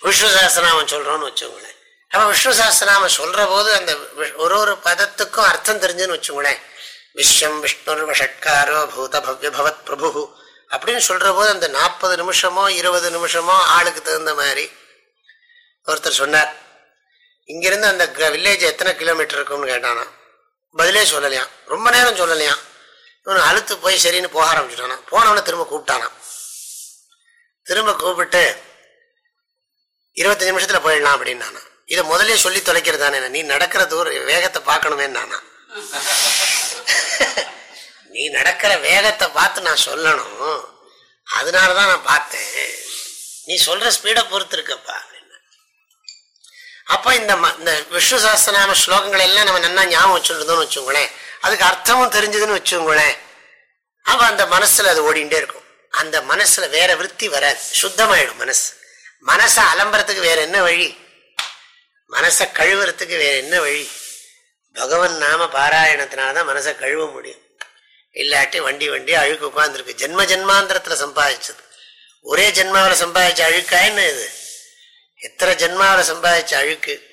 விஷ்ணு சாஸ்திரநாமன் சொல்றோம்னு வச்சுக்கோங்களேன். அப்ப விஷ்ணு சாஸ்திரநாமன் சொல்ற போது அந்த ஒரு ஒரு பதத்துக்கும் அர்த்தம் தெரிஞ்சுன்னு வச்சுக்கோங்களேன். விஸ்வம் விஷ்ணு ஷட்காரோ பூத பவ்ய பவத் பிரபு அப்படின்னு சொல்ற போது அந்த நாற்பது நிமிஷமோ இருபது நிமிஷமோ ஆளுக்கு தகுந்த மாதிரி ஒருத்தர் சொன்னார். இங்கிருந்து அந்த வில்லேஜ் எத்தனை கிலோமீட்டர் இருக்கும்னு கேட்டானா? பதிலே சொல்லலையாம். ரொம்ப நேரம் சொல்லலையாம். இவனு அழுத்து போய் சரின்னு போக ஆரம்பிச்சுட்டானா. போனவன திரும்ப கூப்பிட்டானா. திரும்ப கூப்பிட்டு இருபத்தஞ்சு நிமிஷத்துல போயிடலாம் அப்படின்னு நானா இதை முதலே சொல்லி தொலைக்கிறது தானே நீ நடக்கிற தூர வேகத்தை பார்க்கணுமே நானா. [laughs] நீ நடக்கிற வேகத்தை பார்த்து நான் சொல்லணும். அதனாலதான் நான் பார்த்தேன். நீ சொல்ற ஸ்பீடை பொறுத்து இருக்கப்பா அப்ப இந்த இந்த விஷ்ணு சாஸ்திரநாம ஸ்லோகங்கள் எல்லாம் நம்ம நல்லா ஞாபகம் வச்சுருந்தோம்னு வச்சுக்கோங்களேன். அதுக்கு அர்த்தமும் தெரிஞ்சதுன்னு வச்சுக்கோங்களேன். அப்ப அந்த மனசுல அது ஓடிண்டே இருக்கும். அந்த மனசுல வேற விற்பி வராது. சுத்தமாயிடும் மனசு. மனசை அலம்புறதுக்கு வேற என்ன வழி? மனசை கழுவுறதுக்கு வேற என்ன வழி? பகவன் நாம பாராயணத்தினாலதான் மனசை கழுவ முடியும். இல்லாட்டி வண்டி வண்டி அழுக்கு உட்காந்துருக்கு ஜென்ம ஜென்மாந்திரத்துல சம்பாதிச்சது. ஒரே ஜென்மாவில சம்பாதிச்ச அழுக்கா என்ன இது? எத்தனை ஜென்மாவில சம்பாதிச்ச அழுக்கு?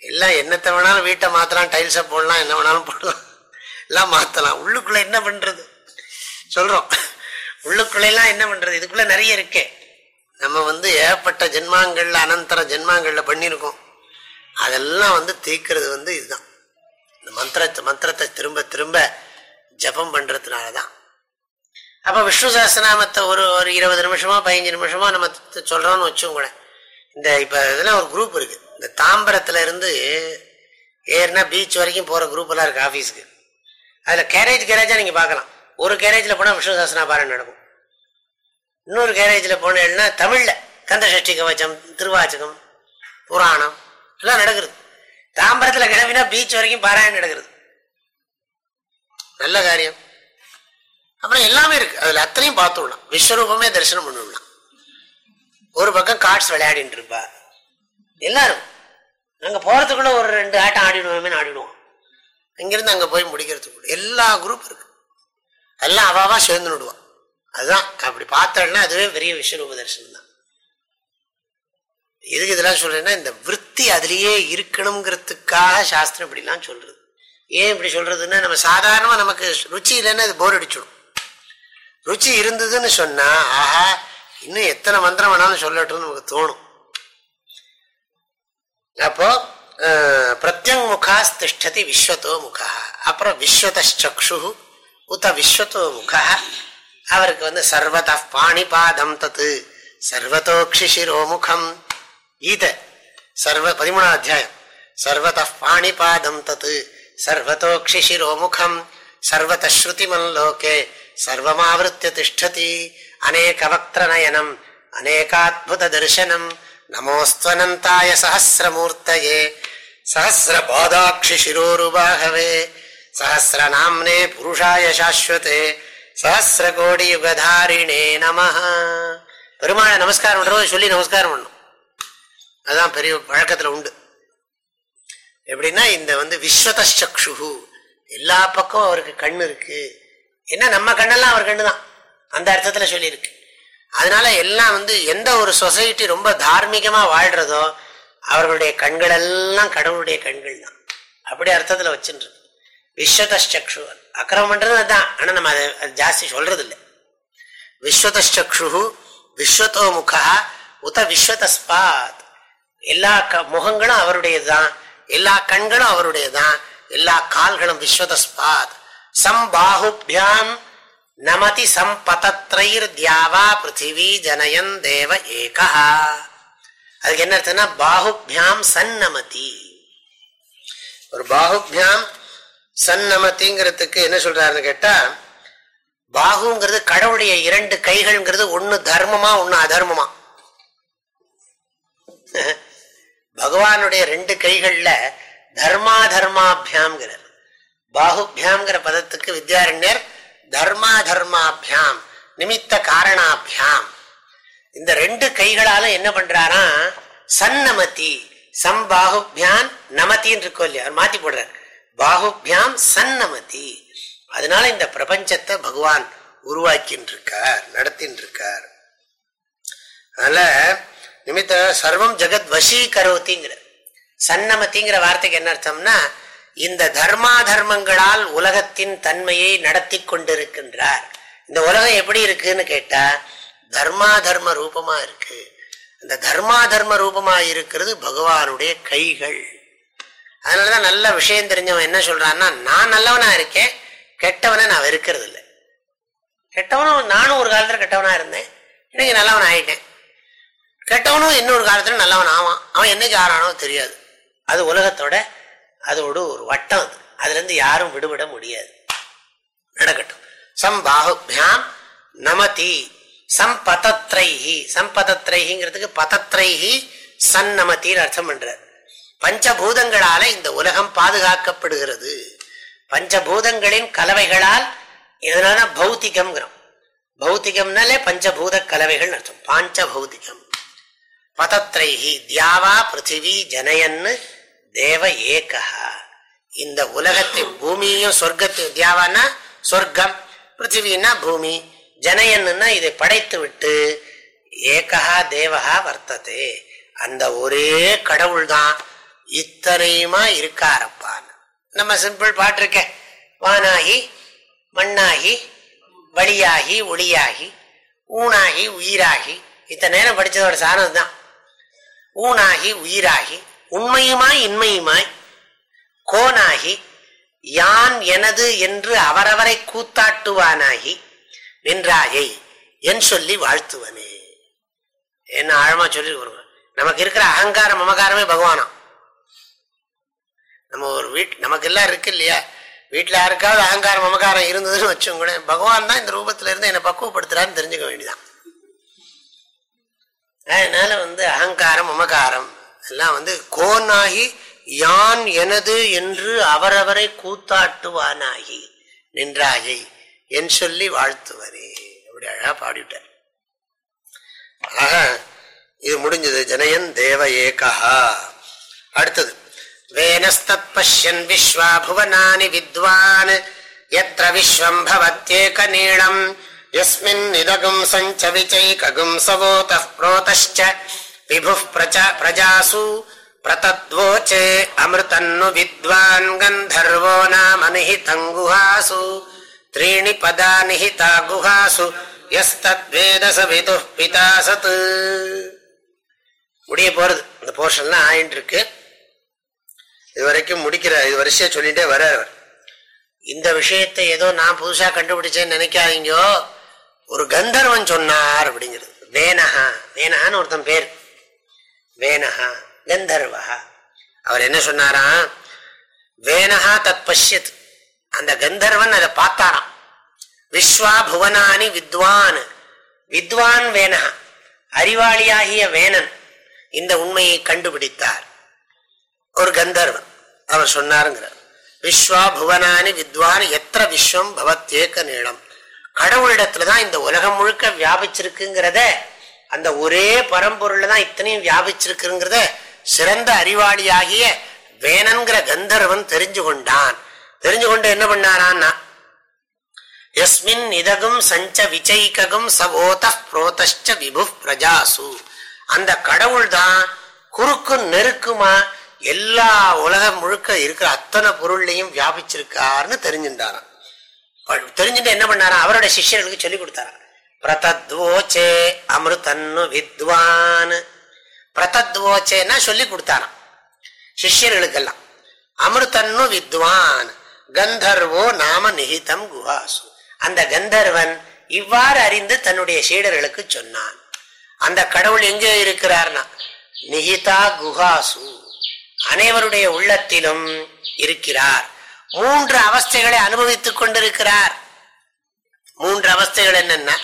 எல்லாம் என்னத்தை வேணாலும் வீட்டை மாத்தலாம் டைல்ஸை போடலாம் என்ன வேணாலும் போடலாம். எல்லாம் மாத்தலாம். உள்ளுக்குள்ள என்ன பண்றது? சொல்றோம். உள்ளுக்குள்ளெல்லாம் என்ன பண்றது? இதுக்குள்ள நிறைய இருக்கே. நம்ம வந்து ஏகப்பட்ட ஜென்மாங்கள்ல அனந்தர ஜென்மாங்கள்ல பண்ணியிருக்கோம் அதெல்லாம் வந்து தீக்கிறது வந்து இதுதான். இந்த மந்திரத்தை மந்திரத்தை திரும்ப திரும்ப ஜபம் பண்றதுனாலதான். அப்ப விஷ்ணு சாஸ்திரநாமத்தை ஒரு ஒரு இருபது நிமிஷமோ பதினஞ்சு நிமிஷமோ நம்ம சொல்றோம்னு வச்சுக்கோங்களேன். இந்த இப்ப இதெல்லாம் ஒரு குரூப் இருக்கு. இந்த தாம்பரத்துல இருந்து ஏறினா பீச் வரைக்கும் போற குரூப் எல்லாம் இருக்கு ஆபீஸ்க்கு அதுல கேரேஜ் கேரேஜா நீங்க பாக்கலாம் ஒரு கேரேஜ்ல போனா விஷ்ணு சாஸ்திரா பாராயணம் நடக்கும். இன்னொரு கேரேஜ்ல போனேன்னா தமிழ்ல கந்தசஷ்டி கவச்சம் திருவாச்சகம் புராணம் எல்லாம் நடக்கிறது. தாம்பரத்துல கிளம்பினா பீச் வரைக்கும் பாராயணம் நடக்கிறது. நல்ல காரியம். அப்புறம் எல்லாமே இருக்கு. அதுல அத்தனையும் பார்த்துடலாம் விஸ்வரூபமே தரிசனம் பண்ணிவிடலாம் ஒரு பக்கம் கார்ட்ஸ் விளையாடிட்டு இருப்பா. எல்லாரும். நாங்கள் போறதுக்குள்ள ஒரு ரெண்டு ஆட்டம் ஆடிடுவோமே ஆடிடுவோம். இங்கிருந்து அங்கே போய் முடிக்கிறதுக்கு எல்லா குரூப் இருக்கு. எல்லாம் அவாவா சேர்ந்து விடுவான் அதுதான் அப்படி பார்த்தோம்னா அதுவே பெரிய விஸ்வரூப தரிசனம் தான். எதுக்கு இதெல்லாம் சொல்றேன்னா இந்த விற்பி அதுலேயே இருக்கணுங்கிறதுக்காக சாஸ்திரம் இப்படிலாம் சொல்றது. ஏன் இப்படி சொல்றதுன்னா நம்ம சாதாரணமாக நமக்கு ருச்சி இல்லைன்னா அது போர் அடிச்சிடும். ருச்சி இருந்ததுன்னு சொன்னா ஆஹா இன்னும் எத்தனை மந்திரம் வேணாலும் சொல்லட்டும்னு நமக்கு தோணும். அப்போ பிரத்யங் முகாஸ் திஷ்டதி விஸ்வத்தோ முகா அப்புறம் விஸ்வதச்சு உத விஸ்வத்தோ முகா அவருக்கு வந்து சர்வத பாணிபாதம் தத்து சர்வத்தோக்ஷி சிரோமுகம் கீத சர்வ பதிமூணாம் அத்தியாயம். சர்வத பாணிபாதம் தத்து சர்வத்தோக்ஷி சிரோமுகம் சர்வதஸ்ருதிமல்லோகே சர்வமாவிருத்திய திஷ்டதி। அநேக அநேகவக்திரநயனம் அநேகாத்புத தரிசனம்। நமோஸ்துவனந்தாய சகசிரமூர்த்தையே சஹசிரபாதாட்சி சிரோருபாகவே சஹசிரநாம்னே புருஷாய சாஸ்வதே. சஹசிர கோடி யுகதாரிணே நம பெருமாளை நமஸ்காரம் பண்றோம் சொல்லி நமஸ்காரம் பண்ணும். அதுதான் பெரிய பழக்கத்துல உண்டு. எப்படின்னா இந்த வந்து விஸ்வதச்சு எல்லா பக்கம் அவருக்கு கண்ணு இருக்கு. என்ன நம்ம கண்ணெல்லாம் அவர் கண்ணு தான் அந்த அர்த்தத்துல சொல்லியிருக்கு. அதனால எல்லாம் வந்து எந்த ஒரு சொசைட்டி ரொம்ப தார்மீகமா வாழ்றதோ அவர்களுடைய கண்கள் எல்லாம் கடவுளுடைய கண்கள் தான் அப்படி அர்த்தத்தில் வச்சுருக்கு விஸ்வதச்சு அக்கிரமம் பண்றது அதுதான் ஆனால் நம்ம அதை அது ஜாஸ்தி சொல்றது இல்லை விஸ்வதச்சு விஸ்வத்தோ முகா உத விஸ்வதஸ்பாத். எல்லா முகங்களும் அவருடையது தான் எல்லா கண்களும் அவருடையதுதான். எல்லா கால்களும் விஸ்வதஸ்பாத். சம்பாஹுபியாம் நமதி சம்பதத்ரைர் தியாவா பிருத்திவி ஜனயன் தேவ ஏகா அதுக்கு என்ன அர்த்தம்னா பாகுபியாம் சன்னமதி. ஒரு பாகுபியாம் சன்னமதிங்கிறதுக்கு என்ன சொல்றாருன்னு கேட்டா பாகுங்கிறது கடவுளுடைய இரண்டு கைகள்ங்கிறது ஒன்னு தர்மமா ஒன்னு அதர்மமா. பகவானுடைய ரெண்டு கைகள்ல தர்மா தர்மாபியாம்ங்கிறார் பாகுபியாம்ங்கிற பதத்துக்கு வித்யாரண்யர் தர்மா தர்மாபியாம் நிமித்த காரணாபியாம். இந்த ரெண்டு கைகளால என்ன பண்றாரா? சன்னமதி சம் பாகுபியான் நமத்தின்னு இருக்கோ இல்லையா? அவர் மாத்தி போடுறார். பாகுபியாம் சன்னமதி. அதனால இந்த பிரபஞ்சத்தை பகவான் உருவாக்கின்னு இருக்கார் நடத்தின்னு இருக்கார் அதனால நிமித்த சர்வம் ஜெகத் வசீகரோத்திங்கிற சன்னமத்திங்கிற வார்த்தைக்கு என்ன அர்த்தம்னா இந்த தர்மா தர்மங்களால் உலகத்தின் தன்மையை நடத்தி கொண்டிருக்கின்றார். இந்த உலகம் எப்படி இருக்குன்னு கேட்டா தர்மா தர்ம ரூபமா இருக்கு. அந்த தர்மா தர்ம ரூபமா இருக்கிறது பகவானுடைய கைகள். அதனாலதான் நல்ல விஷயம் தெரிஞ்சவன் என்ன சொல்றான்னா நான் நல்லவனா இருக்கேன் கெட்டவனை நான் வெறுக்கிறது இல்லை கெட்டவனும் நானும் ஒரு காலத்துல கெட்டவனா இருந்தேன் இன்னைக்கு நல்லவன் ஆயிட்டேன். கெட்டவனும் இன்னொரு காலத்துல நல்லவன் ஆவான். அவன் என்னைக்கு ஆறானோ தெரியாது. அது உலகத்தோட அதோட ஒரு வட்டம் அது. அதுல இருந்து யாரும் விடுபட முடியாது. நடக்கட்டும். சம்பாகுபியாம் நமதி. சம்பதத்ரைஹி சம்பதத்ரைஹிங்கிறதுக்கு பதத்ரைஹி சன்னமத்தின்னு அர்த்தம் பண்றார். பஞ்சபூதங்களால இந்த உலகம் பாதுகாக்கப்படுகிறது. பஞ்சபூதங்களின் கலவைகளால் இதனால பௌத்திகம்ங்கிறோம். பௌத்திகம்னாலே பஞ்சபூத கலவைகள் அர்த்தம். பாஞ்ச பௌத்திகம் பதத்ரைஹி தியாவா பிருத்திவி ஜனயன்னு தேவ ஏகா இந்த உலகத்தை பூமியும் சொர்க்கத்தையும் தியாவானா சொர்க்கம் பிருத்திவின்னா பூமி. ஜனயன்னா இதை படைத்து விட்டு ஏகா தேவகா வர்த்ததே. அந்த ஒரே கடவுள் தான் இத்தனையுமா இருக்காரப்பான். நம்ம சிம்பிள் பாட்டிருக்க. வானாகி மண்ணாகி வழியாகி ஒளியாகி ஊனாகி உயிராகி. இத்தனை நேரம் படித்ததோட சாரம் தான் ஊனாகி உயிராகி உண்மையுமாய் இன்மையுமாய் கோனாகி யான் எனது என்று அவரவரை கூத்தாட்டுவானாகி நின்றாயை என் சொல்லி வாழ்த்துவனே என்ன ஆழமா சொல்லி நமக்கு இருக்கிற அகங்காரம் மமகாரமே பகவானா. நம்ம ஒரு வீட் நமக்கு எல்லாம் இருக்கு இல்லையா? வீட்டில் யாருக்காவது அகங்காரம் மமகாரம் இருந்ததுன்னு வச்சோங்களேன் பகவான் தான் இந்த ரூபத்துல இருந்து என்னை பக்குவப்படுத்துறான்னு தெரிஞ்சுக்க வேண்டியதான் அதனால வந்து அகங்காரம் மமகாரம் எல்லாம் வந்து கோனாகி யான் எனது என்று அவரவரை கூத்தாட்டுவானாகி நின்றாயை. என் சொல்லி வாழ்த்துவரே அப்படி அழகா பாடிவிட்டார். ஆக இது முடிஞ்சது. ஜனயன் தேவ ஏகா அடுத்தது. வேனஸ்தத் பஷ்யன் விஸ்வா புவனானி வித்வான் எத்திர விஸ்வம் பவத்யேக நீளம் எஸ்மின் இதகும் சஞ்ச விச்சைகும் சவோத புரோதச்ச விபு பிரஜாசு பிரதத்வோச்சே. அமிர்தன்னு வித்வான் கந்தர்வோ நாமனிஹிதங்குஹாசு नाम निहितम् गुहासु त्रीणि पदा निहिता गुहासु यस्तद्वेद स विदुः पिता सत् முடிய போறது இந்த போர்ஷன்லாம் ஆயிட்டு இருக்கு இது வரைக்கும் முடிக்கிற இது வரிசையா சொல்லிட்டே வர இந்த விஷயத்தை ஏதோ நான் புதுசா கண்டுபிடிச்சேன்னு நினைக்காதீங்கோ ஒரு கந்தர்வன் சொன்னார் அப்படிங்கிறது வேனஹா வேனஹான்னு ஒருத்தன் பேர் வேனஹா கந்தர்வஹா அவர் என்ன சொன்னாரா வேனஹா தத் பஷ்யத் அந்த கந்தர்வன் அதை பார்த்தாராம். விஸ்வா புவனானி வித்வான். வித்வான் வேனஹா அறிவாளியாகிய வேனன் இந்த உண்மையை கண்டுபிடித்தார். ஒரு கந்தர்வன் அவர் சொன்னாருங்கிறார். விஸ்வா புவனானி வித்வான் எத்திர விஸ்வம் பவத்தேக்க நீளம். கடவுளிடத்துலதான் இந்த உலகம் முழுக்க வியாபிச்சிருக்குங்கிறத அந்த ஒரே பரம்பொருள்ல தான் இத்தனையும் வியாபிச்சிருக்குங்கிறத சிறந்த அறிவாளியாகிய வேணன்கிற கந்தர்வன் தெரிஞ்சு கொண்டான். தெரிஞ்சு கொண்டு என்ன பண்ணாரான்னா எஸ்மின் இதகும் சஞ்ச விச்சைககும் சவோத புரோதஷ்ட விபு பிரஜாசு. அந்த கடவுள் தான் குறுக்கு நெருக்குமா எல்லா உலகம் முழுக்க இருக்கிற அத்தனை பொருள்லையும் வியாபிச்சிருக்காருன்னு தெரிஞ்சுட்டாராம் தெரிஞ்சுட்டு என்ன பண்ணாரா அவரோட சிஷ்யர்களுக்கு சொல்லி கொடுத்தாராம். பிரதத்வோச்சே அமிர்தன்னு வித்வான் பிரதத்வோச்சேன்னா சொல்லி கொடுத்தாராம். சிஷ்யர்களுக்கெல்லாம் அமிர்தன்னு வித்வான். கந்தர்வோ நாம நிகிதம் குஹாசு. அந்த கந்தர்வன் இவ்வாறு அறிந்து தன்னுடைய சீடர்களுக்கு சொன்னான். அந்த கடவுள் எங்கே இருக்கிறார்னா? நிகிதா குஹாசு. அனைவருடைய உள்ளத்திலும் இருக்கிறார். மூன்று அவஸ்தைகளை அனுபவித்துக் கொண்டிருக்கிறார். மூன்று அவஸ்தைகள் என்னன்னா?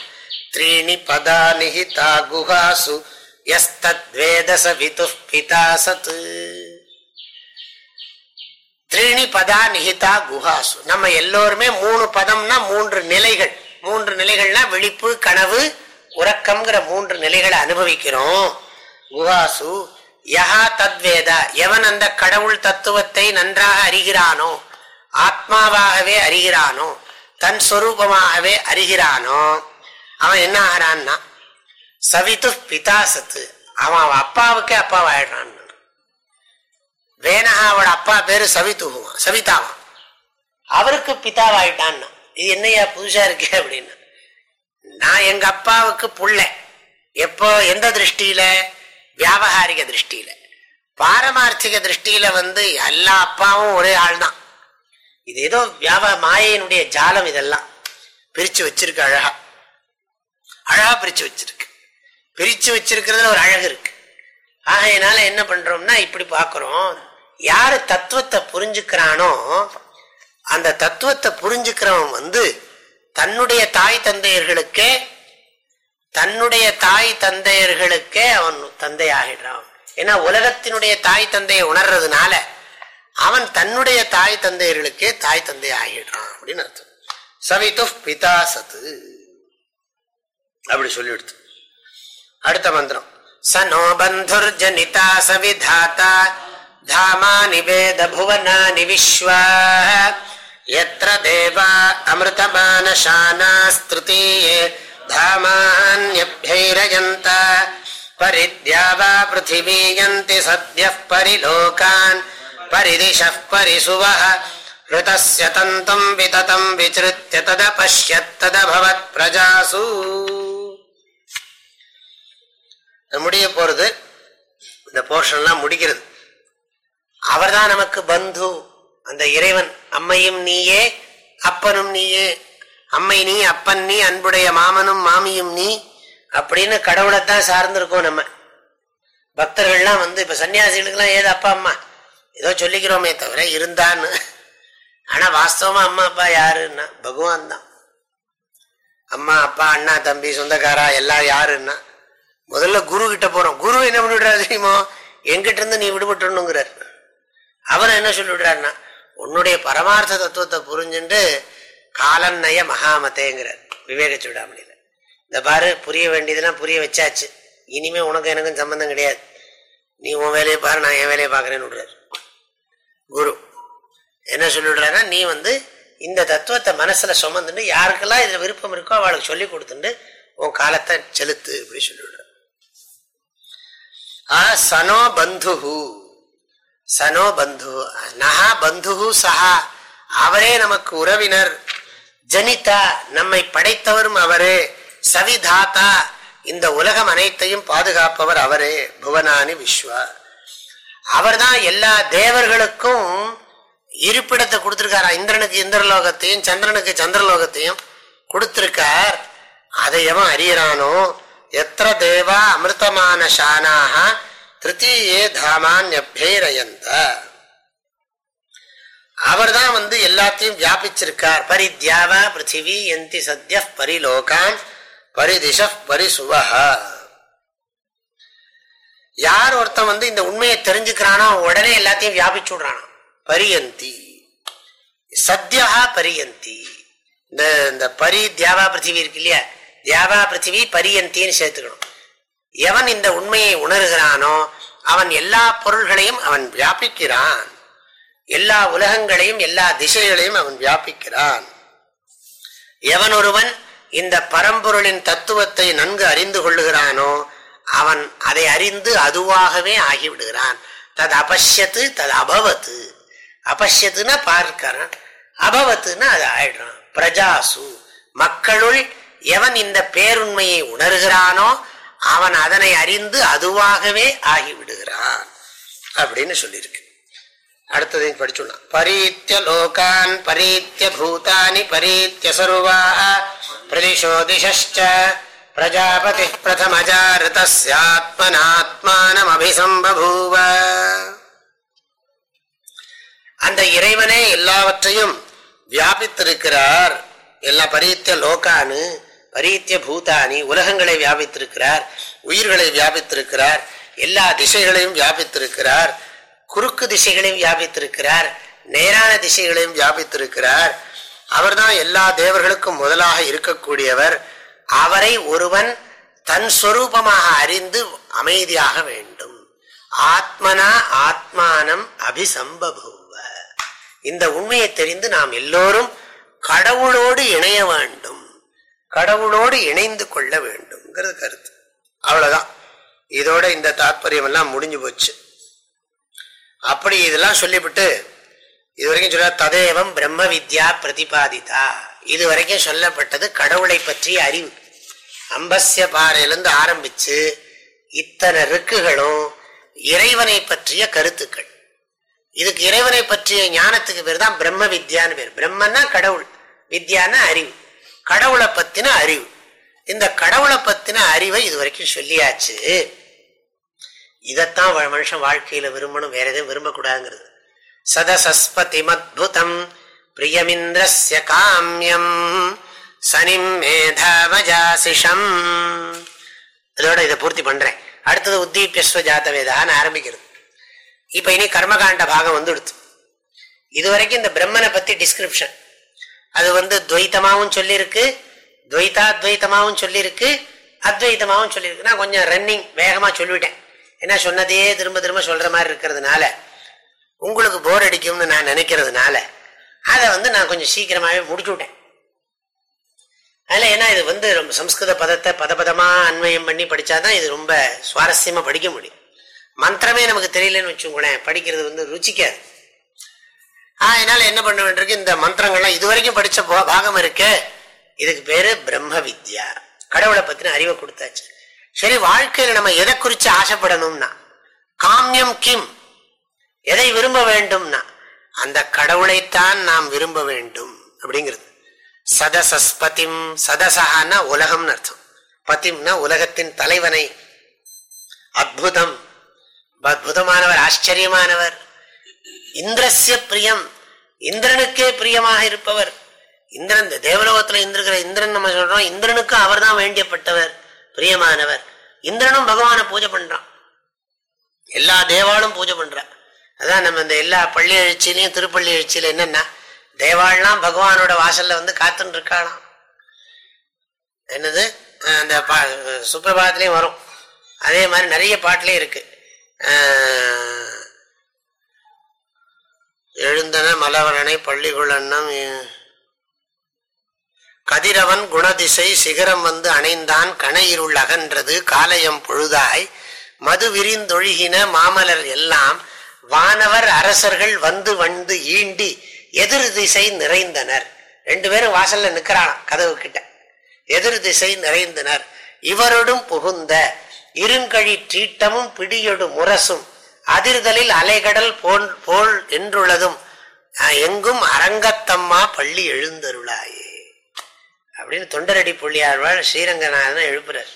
த்ரீணி பதா நிகிதா குஹாசு. எஸ்தத்வேதச விது பிதாசத்து திரிணி பதா நிகிதா குஹாசு. நம்ம எல்லோருமே மூணு பதம்னா மூன்று நிலைகள். மூன்று நிலைகள்னா விழிப்பு கனவு உறக்கம்ங்கிற மூன்று நிலைகளை அனுபவிக்கிறோம். குஹாசு யஹா தத்வேதா எவன் அந்த கடவுள் தத்துவத்தை நன்றாக அறிகிறானோ ஆத்மாவாகவே அறிகிறானோ தன் சொரூபமாகவே அறிகிறானோ அவன் என்ன ஆகிறான்னா சவித்து பிதாசத்து. அவன் அவன் அப்பாவுக்கே அப்பாவாயிடுறான். வேணகாவோட அப்பா பேரு சவித்துகுவான் சவிதாவா. அவருக்கு பிதாவாயிட்டான்னா இது என்னையா புதுசா இருக்கே அப்படின்னு. நான் எங்க அப்பாவுக்கு புள்ள. எப்போ எந்த திருஷ்டியில? வியாபகாரிக திருஷ்டியில. பாரமார்த்திக திருஷ்டியில வந்து எல்லா அப்பாவும் ஒரே ஆள் தான் இது ஏதோ வியாப மாயையினுடைய ஜாலம் இதெல்லாம். பிரிச்சு வச்சிருக்கு அழகா. அழகா பிரிச்சு வச்சிருக்கு. பிரிச்சு வச்சிருக்கிறதுல ஒரு அழகு இருக்கு. ஆகையினால என்ன பண்றோம்னா இப்படி பாக்குறோம். யாரு தத்துவத்தை புரிஞ்சுக்கிறானோ அந்த தத்துவத்தை புரிஞ்சுக்கிறவன் வந்து தன்னுடைய தாய் தந்தையர்களுக்கே தன்னுடைய தாய் தந்தையர்களுக்கே அவன் தந்தை ஆகிடுறான் ஏன்னா உலகத்தினுடைய தாய் தந்தையை உணர்றதுனால அவன் தன்னுடைய தாய் தந்தையர்களுக்கே தாய் தந்தை ஆகிடுறான் அப்படின்னு அர்த்தம். சவித்து பிதா சத்து அப்படி சொல்லி எடுத்து. அடுத்த மந்திரம். சனோ பந்துர் ஜனிதா சவிதாத்தா தாமானி வேத புவனானி விஸ்வா यत्र देवा अमृतमानशानास्तृतीये धामान्यभ्यैरयन्त परिद्या वा पृथिवी यन्ति सद्यः परिलोकान् परिदिशः परिसुवः ऋतस्य तन्तुम् विततम् विचृत्य तदपश्यत्तदभवत् प्रजासु முடிய போறது இந்த போர்ஷன்லாம் முடிக்கிறது அவர்தான் நமக்கு பந்து. அந்த இறைவன் அம்மையும் நீயே அப்பனும் நீயே. அம்மை நீ அப்பன் நீ அன்புடைய மாமனும் மாமியும் நீ. அப்படின்னு கடவுளைத்தான் சார்ந்திருக்கோம் நம்ம. பக்தர்கள்லாம் வந்து இப்ப சன்னியாசிகளுக்கெல்லாம் ஏது அப்பா அம்மா? ஏதோ சொல்லிக்கிறோமே தவிர இருந்தான்னு. ஆனா வாஸ்தவமா அம்மா அப்பா யாருன்னா? பகவான் தான் அம்மா அப்பா அண்ணா தம்பி சொந்தக்காரா எல்லாம் யாருன்னா? முதல்ல குரு கிட்ட போறோம். குரு என்ன பண்ணிவிடுறாரு தெரியுமோ? எங்கிட்ட இருந்து நீ விடுபட்டுணுங்கிறார் அவர் என்ன சொல்லிவிடுறாருன்னா உன்னுடைய பரமார்த்த தத்துவத்தை புரிஞ்சுட்டு காலநய மகாமத்தேங்கிறார். விவேக சூடாமணியில். இந்த பாரு புரிய வேண்டியதெல்லாம் புரிய வச்சாச்சு. இனிமே உனக்கு எனக்கும் சம்பந்தம் கிடையாது. நீ உன் வேலையை பாரு நான் என் வேலையை பார்க்கறேன்னு விடுறாரு. குரு என்ன சொல்லிவிடுறாருன்னா நீ வந்து இந்த தத்துவத்தை மனசுல சுமந்துட்டு யாருக்கெல்லாம் இதுல விருப்பம் இருக்கோ அவளுக்கு சொல்லி கொடுத்துட்டு உன் காலத்தை செலுத்து அப்படி சொல்லிவிடுற ஆ சனோ பந்து சனோ பந்து நகா பந்து சஹா. அவரே நமக்கு உறவினர். ஜனிதா நம்மை படைத்தவரும் அவரே. சவிதாத்தா இந்த உலகம் அனைத்தையும் பாதுகாப்பவர் அவரே. புவனானி விஸ்வா அவர்தான் எல்லா தேவர்களுக்கும் இருப்பிடத்தை கொடுத்துருக்காரா? இந்திரனுக்கு இந்திரலோகத்தையும் சந்திரனுக்கு சந்திரலோகத்தையும் கொடுத்திருக்கார். அதை எவன் அறியறானோ? எத்த தேவா அமிர்தமான ஷானாக திருத்தீயே தாமான்யபேரயந்த அவர் தான் வந்து எல்லாத்தையும் வியாபிச்சிருக்கார். பரித்யாவா பிருத்திவி எந்தி சத்ய பரிலோகான் பரிதிஷ பரிசுவஹா. யார் ஒருத்தன் வந்து இந்த உண்மையை தெரிஞ்சுக்கிறானோ உடனே எல்லாத்தையும் வியாபிச்சு விடுறானா பரியந்தி. சத்யா பரியந்தி. இந்த இந்த பரி தியாவா பிருத்திவி இருக்கு இல்லையா? தியாவா பிருத்திவி பரியந்தின்னு சேர்த்துக்கணும். எவன் இந்த உண்மையை உணர்கிறானோ அவன் எல்லா பொருள்களையும் அவன் வியாபிக்கிறான். எல்லா உலகங்களையும் எல்லா திசைகளையும் அவன் வியாபிக்கிறான். எவன் ஒருவன் இந்த பரம்பொருளின் தத்துவத்தை நன்கு அறிந்து கொள்ளுகிறானோ அவன் அதை அறிந்து அதுவாகவே ஆகிவிடுகிறான். தது அபஷ்யத்து தது அபவத்து. அபஷ்யத்துனா பார்க்கிறான் அபவத்துன்னா அது ஆயிடுறான் பிரஜாசு. மக்களுள் எவன் இந்த பேருண்மையை உணர்கிறானோ அவன் அதனை அறிந்து அதுவாகவே ஆகிவிடுகிறான் அப்படின்னு சொல்லியிருக்கு. அடுத்ததையும் படிச்சுடலாம் பரீத்திய லோகான் பரீத்திய பூதானி பரீத்திய சர்வா பிரதிஷோ திசஷ்ட பிரஜாபதி பிரதமஜாரிதாத்மனாத்மானம் அந்த இறைவனே எல்லாவற்றையும் வியாபித்திருக்கிறார். எல்லா பரீத்திய லோகான்னு பரீத்திய பூதானி உலகங்களை வியாபித்திருக்கிறார் உயிர்களை வியாபித்திருக்கிறார் எல்லா திசைகளையும் வியாபித்திருக்கிறார் குறுக்கு திசைகளையும் வியாபித்திருக்கிறார் நேரான திசைகளையும் வியாபித்திருக்கிறார். அவர்தான் எல்லா தேவர்களுக்கும் முதலாக இருக்கக்கூடியவர். அவரை ஒருவன் தன் சொரூபமாக அறிந்து அமைதியாக வேண்டும். ஆத்மனா ஆத்மானம் அபிசம்பபூவ. இந்த உண்மையை தெரிந்து நாம் எல்லோரும் கடவுளோடு இணைய வேண்டும். கடவுளோடு இணைந்து கொள்ள வேண்டும்ங்கிறது கருத்து. அவ்வளவுதான். இதோட இந்த தாற்பயம் எல்லாம் முடிஞ்சு போச்சு. அப்படி இதெல்லாம் சொல்லிவிட்டு இதுவரைக்கும் சொல்ல ததேவம் பிரம்ம வித்யா பிரதிபாதிதா. இதுவரைக்கும் சொல்லப்பட்டது கடவுளை பற்றிய அறிவு. அம்பஸ்ய பாறையிலிருந்து ஆரம்பிச்சு இத்தனை ருக்குகளும் இறைவனை பற்றிய கருத்துக்கள். இதுக்கு இறைவனை பற்றிய ஞானத்துக்கு பேர் தான் பிரம்ம வித்யான்னு பேர். பிரம்மன்னா கடவுள் வித்யான்னா அறிவு. கடவுளை பத்தின அறிவு. இந்த கடவுளை பத்தின அறிவை இது வரைக்கும் சொல்லியாச்சு. இதைத்தான் மனுஷன் வாழ்க்கையில விரும்பணும் வேற எதுவும் விரும்பக்கூடாதுங்கிறது. சதசஸ்பதிமத்புதம் பிரியமிந்திரஸ்ய காமியம் சனிம் மேதாவஜாசிஷம். இதோட இதை பூர்த்தி பண்றேன். அடுத்தது உத்தீபியஸ்வ ஜாத்தவேதான்னு ஆரம்பிக்கிறது. இப்ப இனி கர்மகாண்ட பாகம் வந்துடுது. இதுவரைக்கும் இந்த பிரம்மனை பத்தி டிஸ்கிரிப்ஷன் அது வந்து துவைத்தமாகவும் சொல்லியிருக்கு துவைத்தாத்வைத்தமாகவும் சொல்லியிருக்கு அத்வைத்தமாகவும் சொல்லியிருக்கு நான் கொஞ்சம் ரன்னிங் வேகமாக சொல்லிவிட்டேன் ஏன்னா சொன்னதையே திரும்ப திரும்ப சொல்கிற மாதிரி இருக்கிறதுனால உங்களுக்கு போர் அடிக்கும்னு நான் நினைக்கிறதுனால அதை வந்து நான் கொஞ்சம் சீக்கிரமாகவே முடிச்சு விட்டேன். அதில் ஏன்னா இது வந்து ரொம்ப சம்ஸ்கிருத பதத்தை பதபதமாக அன்வயம் பண்ணி படிச்சாதான் இது ரொம்ப சுவாரஸ்யமாக படிக்க முடியும். மந்திரமே நமக்கு தெரியலன்னு வச்சுக்கோங்களேன் படிக்கிறது வந்து ருச்சிக்காது. அதனால என்ன பண்ண வேண்டியிருக்கு? இந்த மந்திரங்கள்லாம் இது வரைக்கும் படிச்ச பாகம் இருக்கு. இதுக்கு பேரு பிரம்ம வித்யா. கடவுளை பத்தின அறிவை கொடுத்தாச்சு. சரி வாழ்க்கையில நம்ம எதை குறிச்சு ஆசைப்படணும்னா காமியம் கிம். எதை விரும்ப வேண்டும்னா அந்த கடவுளைத்தான் நாம் விரும்ப வேண்டும் அப்படிங்கிறது. சதசஸ்பதிம் சதசகான்னா உலகம்னு அர்த்தம். பதிம்னா உலகத்தின் தலைவனை. அத்புதம். அற்புதமானவர் ஆச்சரியமானவர். இந்திரஸ்ய பிரியம். இந்திரனுக்கே பிரியமாக இருப்பவர். இந்திரன் தேவலோகத்துல இந்திருக்கிற இந்திரன் நம்ம சொல்றோம். இந்திரனுக்கும் அவர் தான் வேண்டியப்பட்டவர் பிரியமானவர். இந்திரனும் பகவான பூஜை பண்றான். எல்லா தேவாலும் பூஜை பண்றான் அதான் நம்ம இந்த எல்லா பள்ளி எழுச்சியிலையும் திருப்பள்ளி எழுச்சியில என்னன்னா தேவாள்லாம் பகவானோட வாசல்ல வந்து காத்துன்னு இருக்காளாம் என்னது அந்த பா சுப்பிரபாதத்திலையும் வரும். அதே மாதிரி நிறைய பாட்டிலையும் இருக்கு. எழுந்தன மலவரனை பள்ளிகுளன்னம் கதிரவன் குணதிசை சிகரம் வந்து அணைந்தான் கணையிருள் அகன்றது காலயம் பொழுதாய் மது விரிந்தொழுகின மாமலர் எல்லாம் வானவர் அரசர்கள் வந்து வந்து ஈண்டி எதிர் திசை நிறைந்தனர். ரெண்டு பேரும் வாசல்ல நிக்கிறான் கதவு கிட்ட எதிர் திசை நிறைந்தனர். இவரோடும் புகுந்த இருங்கழி தீட்டமும் பிடியொடு முரசும் அதிர்தலில் அலைகடல் போல் போல் என்றுள்ளதும் எங்கும் அரங்கத்தம்மா பள்ளி எழுந்தருளாயே. அப்படின்னு தொண்டரடி புள்ளியாழ்வாள் ஸ்ரீரங்கநாதன் எழுப்புறார்.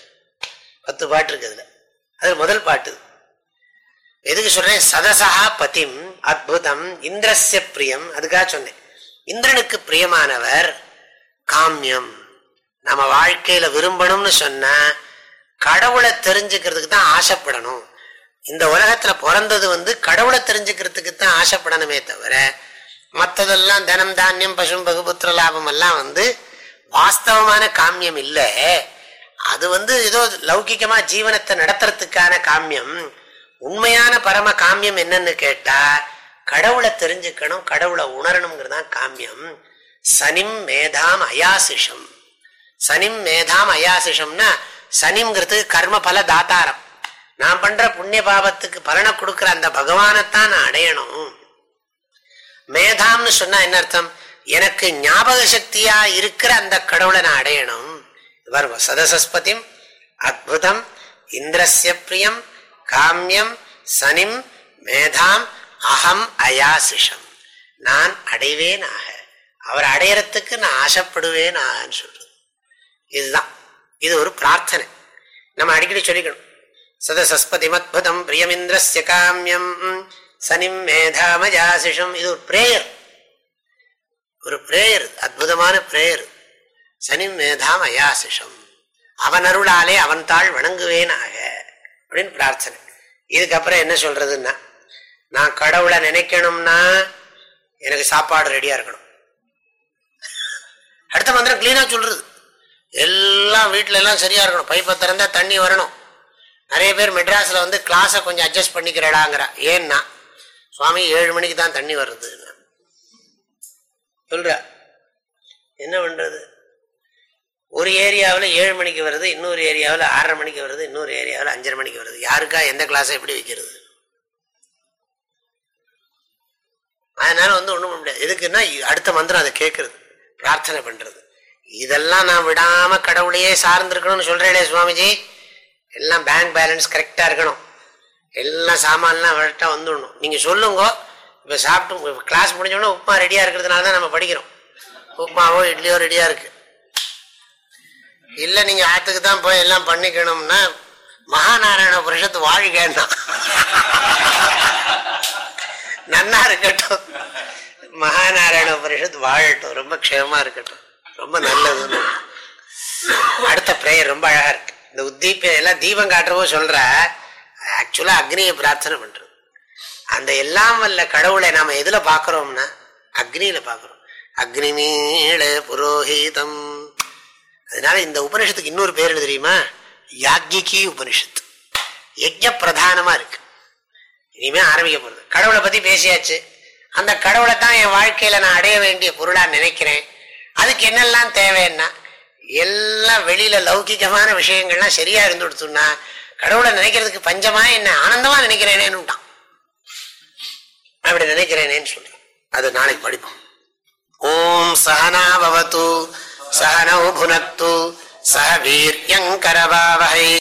பத்து பாட்டு இருக்குதுல அது முதல் பாட்டு. எதுக்கு சொல்றேன்? சதசா பதிம் அத்புதம் இந்திரஸ்ய பிரியம். அதுக்காக சொன்னேன். இந்திரனுக்கு பிரியமானவர் காமியம். நம்ம வாழ்க்கையில விரும்பணும்னு சொன்னா கடவுளை தெரிஞ்சுக்கிறதுக்கு தான் ஆசைப்படணும். இந்த உலகத்துல பிறந்தது வந்து கடவுளை தெரிஞ்சுக்கிறதுக்கு தான் ஆசைப்படணுமே தவிர மற்றதெல்லாம் தனம் தானியம் பசும் பகுபுத்திர லாபம் எல்லாம் வந்து வாஸ்தவமான காமியம் இல்லை. அது வந்து ஏதோ லௌகிகமா ஜீவனத்தை நடத்துறதுக்கான காமியம். உண்மையான பரம காமியம் என்னன்னு கேட்டா கடவுளை தெரிஞ்சுக்கணும் கடவுளை உணரணுங்கிறதான் காமியம். சனிம் மேதாம் அயாசிஷம். சனிம் மேதாம் அயாசிஷம்னா சனிங்கிறது கர்ம பல தாத்தாரம். நான் பண்ற புண்ணிய பாவத்துக்கு பலனை கொடுக்கிற அந்த பகவானைத்தான் நான் அடையணும். மேதாம்னு சொன்னா என்ன அர்த்தம்? எனக்கு ஞாபக சக்தியா இருக்கிற அந்த கடவுளை நான் அடையணும். சதசஸ்பதிம் அத்புதம் இந்திரஸ்ய பிரியம் காமியம் சனிம் மேதாம் அகம் அயாசிஷம். நான் அடைவேன் ஆக அவர் அடையறத்துக்கு நான் ஆசைப்படுவேன் ஆகன்னு சொல்றது. இதுதான். இது ஒரு பிரார்த்தனை. நம்ம அடிக்கடி சொல்லிக்கணும். சதசஸ்பதிமத்புதம் பிரியமிந்திரஸ்ய காமியம் சனிம் மேதாமயாசிஷம் இது ஒரு பிரேயர் ஒரு பிரேயர் அற்புதமான பிரேயர் சனி மேதாம் அயாசிஷம் அவன் அருளாலே அவன் தாள் வணங்குவேனாக அப்படின்னு பிரார்த்தனை இதுக்கப்புறம் என்ன சொல்றதுன்னா நான் கடவுளை நினைக்கணும்னா எனக்கு சாப்பாடு ரெடியா இருக்கணும். அடுத்த மந்திரம் கிளீனா சொல்றது எல்லாம் வீட்டுல எல்லாம் சரியா இருக்கணும். பைப்பை திறந்தா தண்ணி வரணும் நிறைய பேர் மெட்ராஸில் வந்து கிளாஸை கொஞ்சம் அட்ஜஸ்ட் பண்ணிக்கிறடாங்கிறா. ஏன்னா சுவாமி ஏழு மணிக்கு தான் தண்ணி வருது. சொல்ற. என்ன பண்ணுறது ஒரு ஏரியாவில் ஏழு மணிக்கு வருது இன்னொரு ஏரியாவில் ஆறரை மணிக்கு வருது இன்னொரு ஏரியாவில் அஞ்சரை மணிக்கு வருது. யாருக்கா எந்த கிளாஸை எப்படி வைக்கிறது? அதனால வந்து ஒன்றும் பண்ண முடியாது. எதுக்குன்னா அடுத்த மந்திரம் அதை கேட்கறது பிரார்த்தனை பண்ணுறது இதெல்லாம் நான் விடாமல் கடவுளையே சார்ந்திருக்கணும்னு சொல்கிறேனே சுவாமிஜி. எல்லாம் பேங்க் பேலன்ஸ் கரெக்டாக இருக்கணும். எல்லாம் சாமான்லாம் கரெக்டாக வந்துடணும். நீங்கள் சொல்லுங்க இப்போ சாப்பிட்டு கிளாஸ் முடிஞ்சோடனே உப்புமா ரெடியாக இருக்கிறதுனால தான் நம்ம படிக்கிறோம். உப்புமாவோ இட்லியோ ரெடியாக இருக்கு. இல்லை நீங்கள் ஆற்றுக்கு தான் போய் எல்லாம் பண்ணிக்கணும்னா மகாநாராயண புருஷத்து வாழ்கன்னா நன்னா இருக்கட்டும். மகாநாராயண பரிஷத் வாழட்டும். ரொம்ப க்ஷேமா இருக்கட்டும். ரொம்ப நல்லது அடுத்த பிரேயர் ரொம்ப அழகா இருக்கு. இந்த உத்தீப எல்லாம் தீபம் காட்டுறவோ சொல்ற ஆக்சுவலா அக்னியை பிரார்த்தனை பண்றது. அந்த எல்லாம் வல்ல கடவுளை நாம எதுல பாக்குறோம்னா அக்னியில பாக்குறோம் அக்னி நீள புரோஹிதம். அதனால இந்த உபனிஷத்துக்கு இன்னொரு பேர் என்ன தெரியுமா? யாக்கிகி உபனிஷத்து. யஜ்ய பிரதானமா இருக்கு. இனிமே ஆரம்பிக்க போறது. கடவுளை பத்தி பேசியாச்சு. அந்த கடவுளை தான் என் வாழ்க்கையில நான் அடைய வேண்டிய பொருளா நினைக்கிறேன். அதுக்கு என்னெல்லாம் தேவைன்னா எல்லாம் வெளியில லௌகிகமான விஷயங்கள்லாம் சரியா இருந்து கொடுத்துன்னா கடவுளை நினைக்கிறதுக்கு பஞ்சமா என்ன? ஆனந்தமா நினைக்கிறேனேன்னு அப்படி நினைக்கிறேனேன்னு சொல்லி. அது நாளைக்கு படிப்போம். ஓம் சகனாபவத்து சகனௌ புனத்து சக வீரியங்கரவாவகை